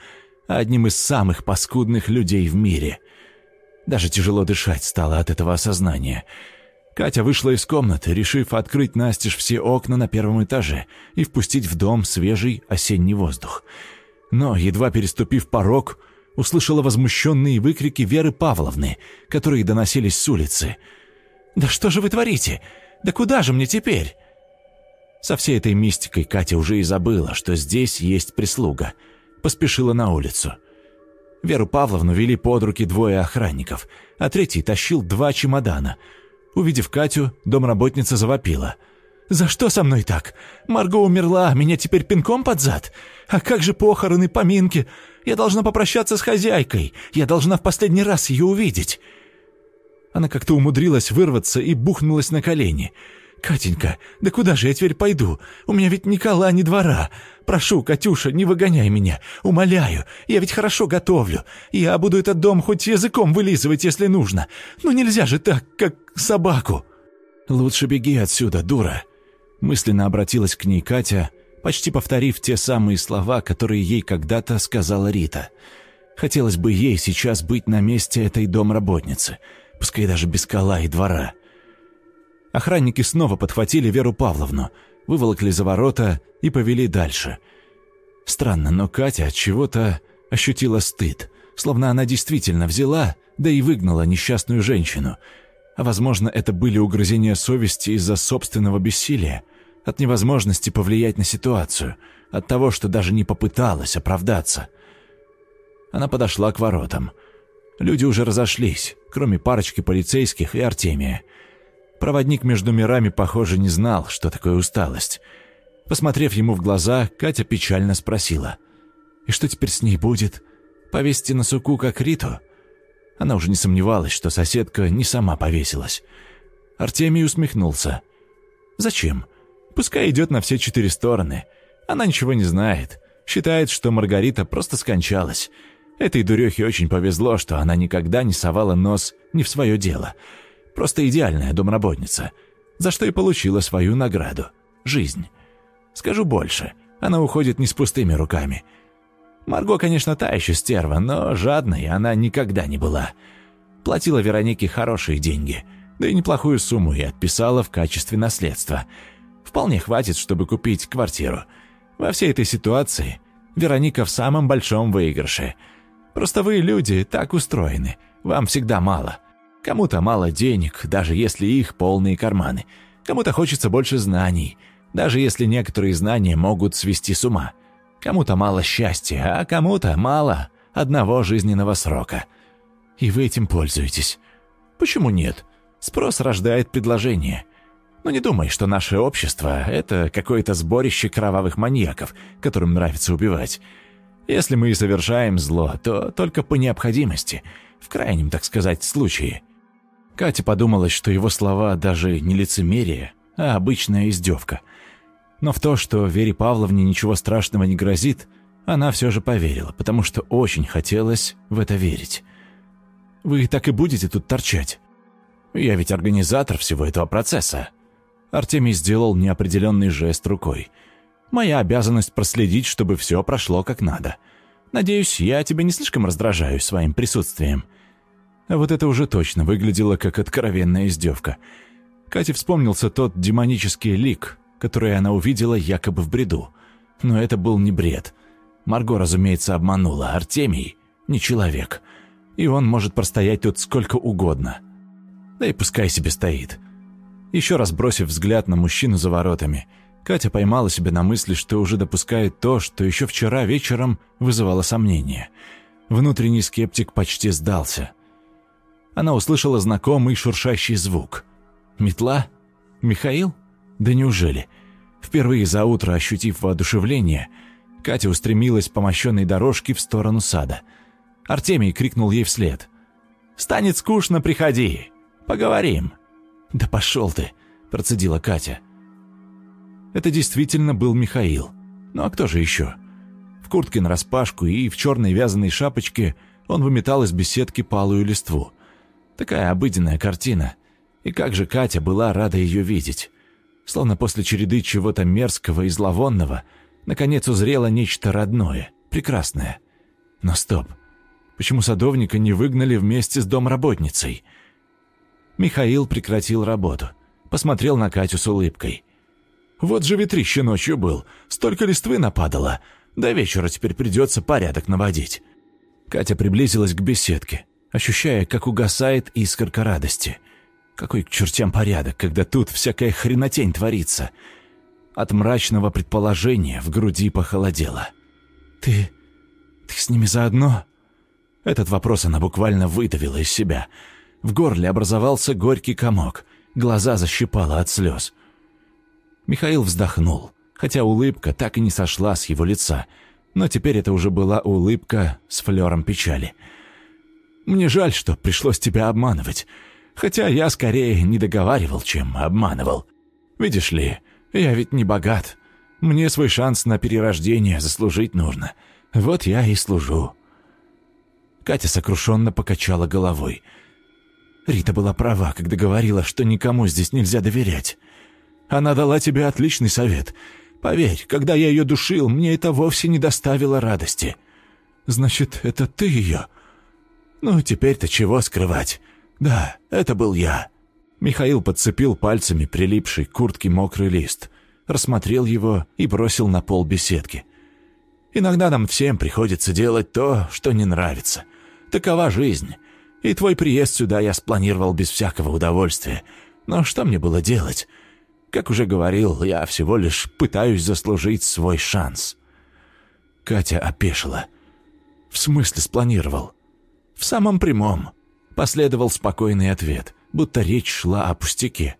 а одним из самых паскудных людей в мире. Даже тяжело дышать стало от этого осознания — Катя вышла из комнаты, решив открыть настежь все окна на первом этаже и впустить в дом свежий осенний воздух. Но, едва переступив порог, услышала возмущенные выкрики Веры Павловны, которые доносились с улицы. «Да что же вы творите? Да куда же мне теперь?» Со всей этой мистикой Катя уже и забыла, что здесь есть прислуга. Поспешила на улицу. Веру Павловну вели под руки двое охранников, а третий тащил два чемодана — Увидев Катю, домработница завопила. За что со мной так? Марго умерла, меня теперь пинком под зад? А как же похороны, поминки? Я должна попрощаться с хозяйкой. Я должна в последний раз ее увидеть». Она как-то умудрилась вырваться и бухнулась на колени. «Катенька, да куда же я теперь пойду? У меня ведь ни кола, ни двора. Прошу, Катюша, не выгоняй меня. Умоляю, я ведь хорошо готовлю. Я буду этот дом хоть языком вылизывать, если нужно. Но нельзя же так, как собаку». «Лучше беги отсюда, дура!» Мысленно обратилась к ней Катя, почти повторив те самые слова, которые ей когда-то сказала Рита. Хотелось бы ей сейчас быть на месте этой домработницы, пускай даже без кола и двора. Охранники снова подхватили Веру Павловну, выволокли за ворота и повели дальше. Странно, но Катя от чего-то ощутила стыд, словно она действительно взяла, да и выгнала несчастную женщину. А возможно, это были угрызения совести из-за собственного бессилия, от невозможности повлиять на ситуацию, от того, что даже не попыталась оправдаться. Она подошла к воротам. Люди уже разошлись, кроме парочки полицейских и Артемия – Проводник между мирами, похоже, не знал, что такое усталость. Посмотрев ему в глаза, Катя печально спросила. «И что теперь с ней будет? Повесите на суку, как Риту?» Она уже не сомневалась, что соседка не сама повесилась. Артемий усмехнулся. «Зачем? Пускай идет на все четыре стороны. Она ничего не знает. Считает, что Маргарита просто скончалась. Этой дурехе очень повезло, что она никогда не совала нос не в свое дело». Просто идеальная домработница, за что и получила свою награду – жизнь. Скажу больше, она уходит не с пустыми руками. Марго, конечно, та еще стерва, но жадной она никогда не была. Платила Веронике хорошие деньги, да и неплохую сумму и отписала в качестве наследства. Вполне хватит, чтобы купить квартиру. Во всей этой ситуации Вероника в самом большом выигрыше. Просто вы, люди, так устроены. Вам всегда мало – Кому-то мало денег, даже если их полные карманы. Кому-то хочется больше знаний, даже если некоторые знания могут свести с ума. Кому-то мало счастья, а кому-то мало одного жизненного срока. И вы этим пользуетесь. Почему нет? Спрос рождает предложение. Но не думай, что наше общество — это какое-то сборище кровавых маньяков, которым нравится убивать. Если мы и совершаем зло, то только по необходимости, в крайнем, так сказать, случае. Катя подумала, что его слова даже не лицемерие, а обычная издевка. Но в то, что Вере Павловне ничего страшного не грозит, она все же поверила, потому что очень хотелось в это верить. «Вы так и будете тут торчать?» «Я ведь организатор всего этого процесса». Артемий сделал неопределенный жест рукой. «Моя обязанность проследить, чтобы все прошло как надо. Надеюсь, я тебя не слишком раздражаю своим присутствием». А вот это уже точно выглядело как откровенная издевка. Кате вспомнился тот демонический лик, который она увидела якобы в бреду. Но это был не бред. Марго, разумеется, обманула. Артемий — не человек. И он может простоять тут сколько угодно. Да и пускай себе стоит. Еще раз бросив взгляд на мужчину за воротами, Катя поймала себя на мысли, что уже допускает то, что еще вчера вечером вызывало сомнения. Внутренний скептик почти сдался она услышала знакомый шуршащий звук. «Метла? Михаил? Да неужели?» Впервые за утро ощутив воодушевление, Катя устремилась по мощенной дорожке в сторону сада. Артемий крикнул ей вслед. «Станет скучно, приходи. Поговорим». «Да пошел ты», – процедила Катя. Это действительно был Михаил. Ну а кто же еще? В куртке нараспашку и в черной вязаной шапочке он выметал из беседки палую листву. Такая обыденная картина. И как же Катя была рада ее видеть. Словно после череды чего-то мерзкого и зловонного, наконец узрело нечто родное, прекрасное. Но стоп. Почему садовника не выгнали вместе с домработницей? Михаил прекратил работу. Посмотрел на Катю с улыбкой. «Вот же ветрище ночью был. Столько листвы нападало. До вечера теперь придется порядок наводить». Катя приблизилась к беседке ощущая, как угасает искорка радости. Какой к чертям порядок, когда тут всякая хренотень творится. От мрачного предположения в груди похолодело. «Ты... ты с ними заодно?» Этот вопрос она буквально выдавила из себя. В горле образовался горький комок, глаза защипало от слез. Михаил вздохнул, хотя улыбка так и не сошла с его лица, но теперь это уже была улыбка с флером печали. «Мне жаль, что пришлось тебя обманывать, хотя я скорее не договаривал, чем обманывал. Видишь ли, я ведь не богат, мне свой шанс на перерождение заслужить нужно. Вот я и служу». Катя сокрушенно покачала головой. Рита была права, когда говорила, что никому здесь нельзя доверять. Она дала тебе отличный совет. Поверь, когда я ее душил, мне это вовсе не доставило радости. Значит, это ты ее? Ну, теперь-то чего скрывать? Да, это был я. Михаил подцепил пальцами прилипший к куртке мокрый лист, рассмотрел его и бросил на пол беседки. Иногда нам всем приходится делать то, что не нравится. Такова жизнь. И твой приезд сюда я спланировал без всякого удовольствия. Но что мне было делать? Как уже говорил, я всего лишь пытаюсь заслужить свой шанс. Катя опешила. В смысле спланировал? В самом прямом. Последовал спокойный ответ, будто речь шла о пустяке.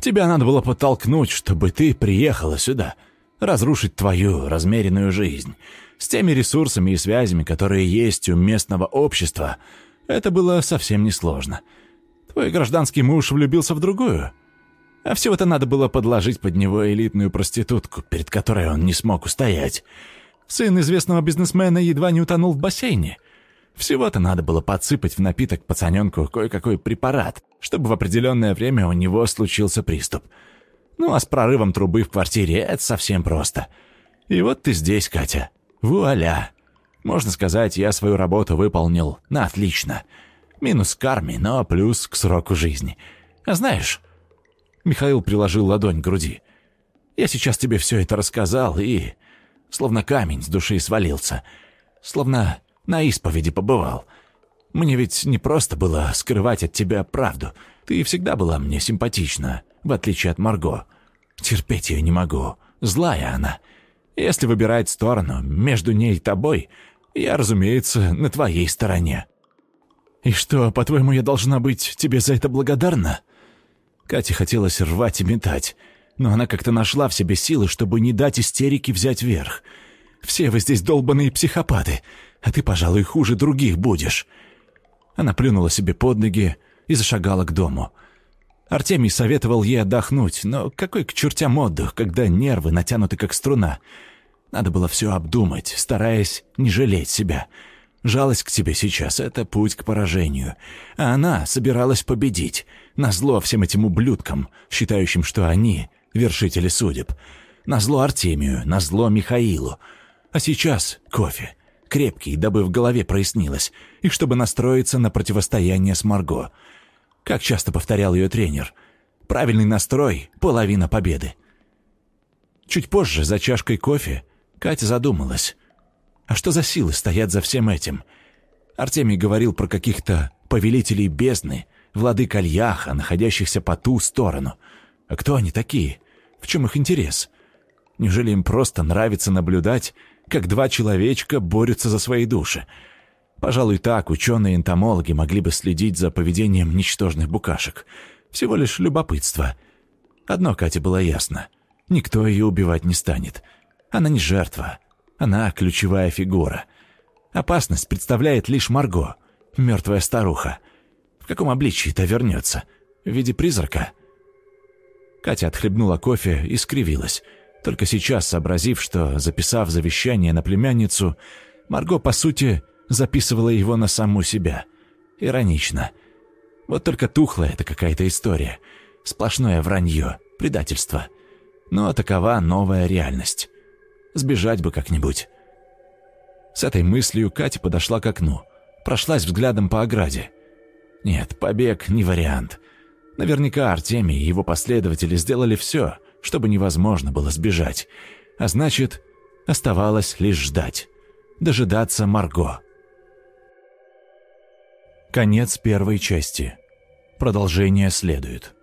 Тебя надо было подтолкнуть, чтобы ты приехала сюда, разрушить твою размеренную жизнь. С теми ресурсами и связями, которые есть у местного общества, это было совсем несложно. Твой гражданский муж влюбился в другую, а всего-то надо было подложить под него элитную проститутку, перед которой он не смог устоять. Сын известного бизнесмена едва не утонул в бассейне. Всего-то надо было подсыпать в напиток пацаненку кое-какой препарат, чтобы в определенное время у него случился приступ. Ну а с прорывом трубы в квартире это совсем просто. И вот ты здесь, Катя. Вуаля. Можно сказать, я свою работу выполнил на отлично. Минус к карме, но плюс к сроку жизни. А знаешь, Михаил приложил ладонь к груди. «Я сейчас тебе все это рассказал, и... Словно камень с души свалился. Словно на исповеди побывал. Мне ведь не просто было скрывать от тебя правду. Ты всегда была мне симпатична, в отличие от Марго. Терпеть ее не могу. Злая она. Если выбирать сторону между ней и тобой, я, разумеется, на твоей стороне». «И что, по-твоему, я должна быть тебе за это благодарна?» Кате хотелось рвать и метать, но она как-то нашла в себе силы, чтобы не дать истерике взять верх. «Все вы здесь долбанные психопаты, а ты, пожалуй, хуже других будешь». Она плюнула себе под ноги и зашагала к дому. Артемий советовал ей отдохнуть, но какой к чертям отдых, когда нервы натянуты как струна. Надо было все обдумать, стараясь не жалеть себя. Жалость к тебе сейчас — это путь к поражению, а она собиралась победить — Назло всем этим ублюдкам, считающим, что они — вершители судеб. Назло Артемию, назло Михаилу. А сейчас кофе. Крепкий, дабы в голове прояснилось, и чтобы настроиться на противостояние с Марго. Как часто повторял ее тренер. Правильный настрой — половина победы. Чуть позже, за чашкой кофе, Катя задумалась. А что за силы стоят за всем этим? Артемий говорил про каких-то повелителей бездны — владык Альяха, находящихся по ту сторону. А кто они такие? В чем их интерес? Неужели им просто нравится наблюдать, как два человечка борются за свои души? Пожалуй, так ученые-энтомологи могли бы следить за поведением ничтожных букашек. Всего лишь любопытство. Одно Кате было ясно. Никто ее убивать не станет. Она не жертва. Она ключевая фигура. Опасность представляет лишь Марго, мертвая старуха каком обличии-то вернется? В виде призрака?» Катя отхлебнула кофе и скривилась, только сейчас сообразив, что, записав завещание на племянницу, Марго, по сути, записывала его на саму себя. Иронично. Вот только тухлая это какая-то история. Сплошное вранье, предательство. Но такова новая реальность. Сбежать бы как-нибудь. С этой мыслью Катя подошла к окну, прошлась взглядом по ограде. Нет, побег не вариант. Наверняка Артемий и его последователи сделали все, чтобы невозможно было сбежать. А значит, оставалось лишь ждать. Дожидаться Марго. Конец первой части. Продолжение следует.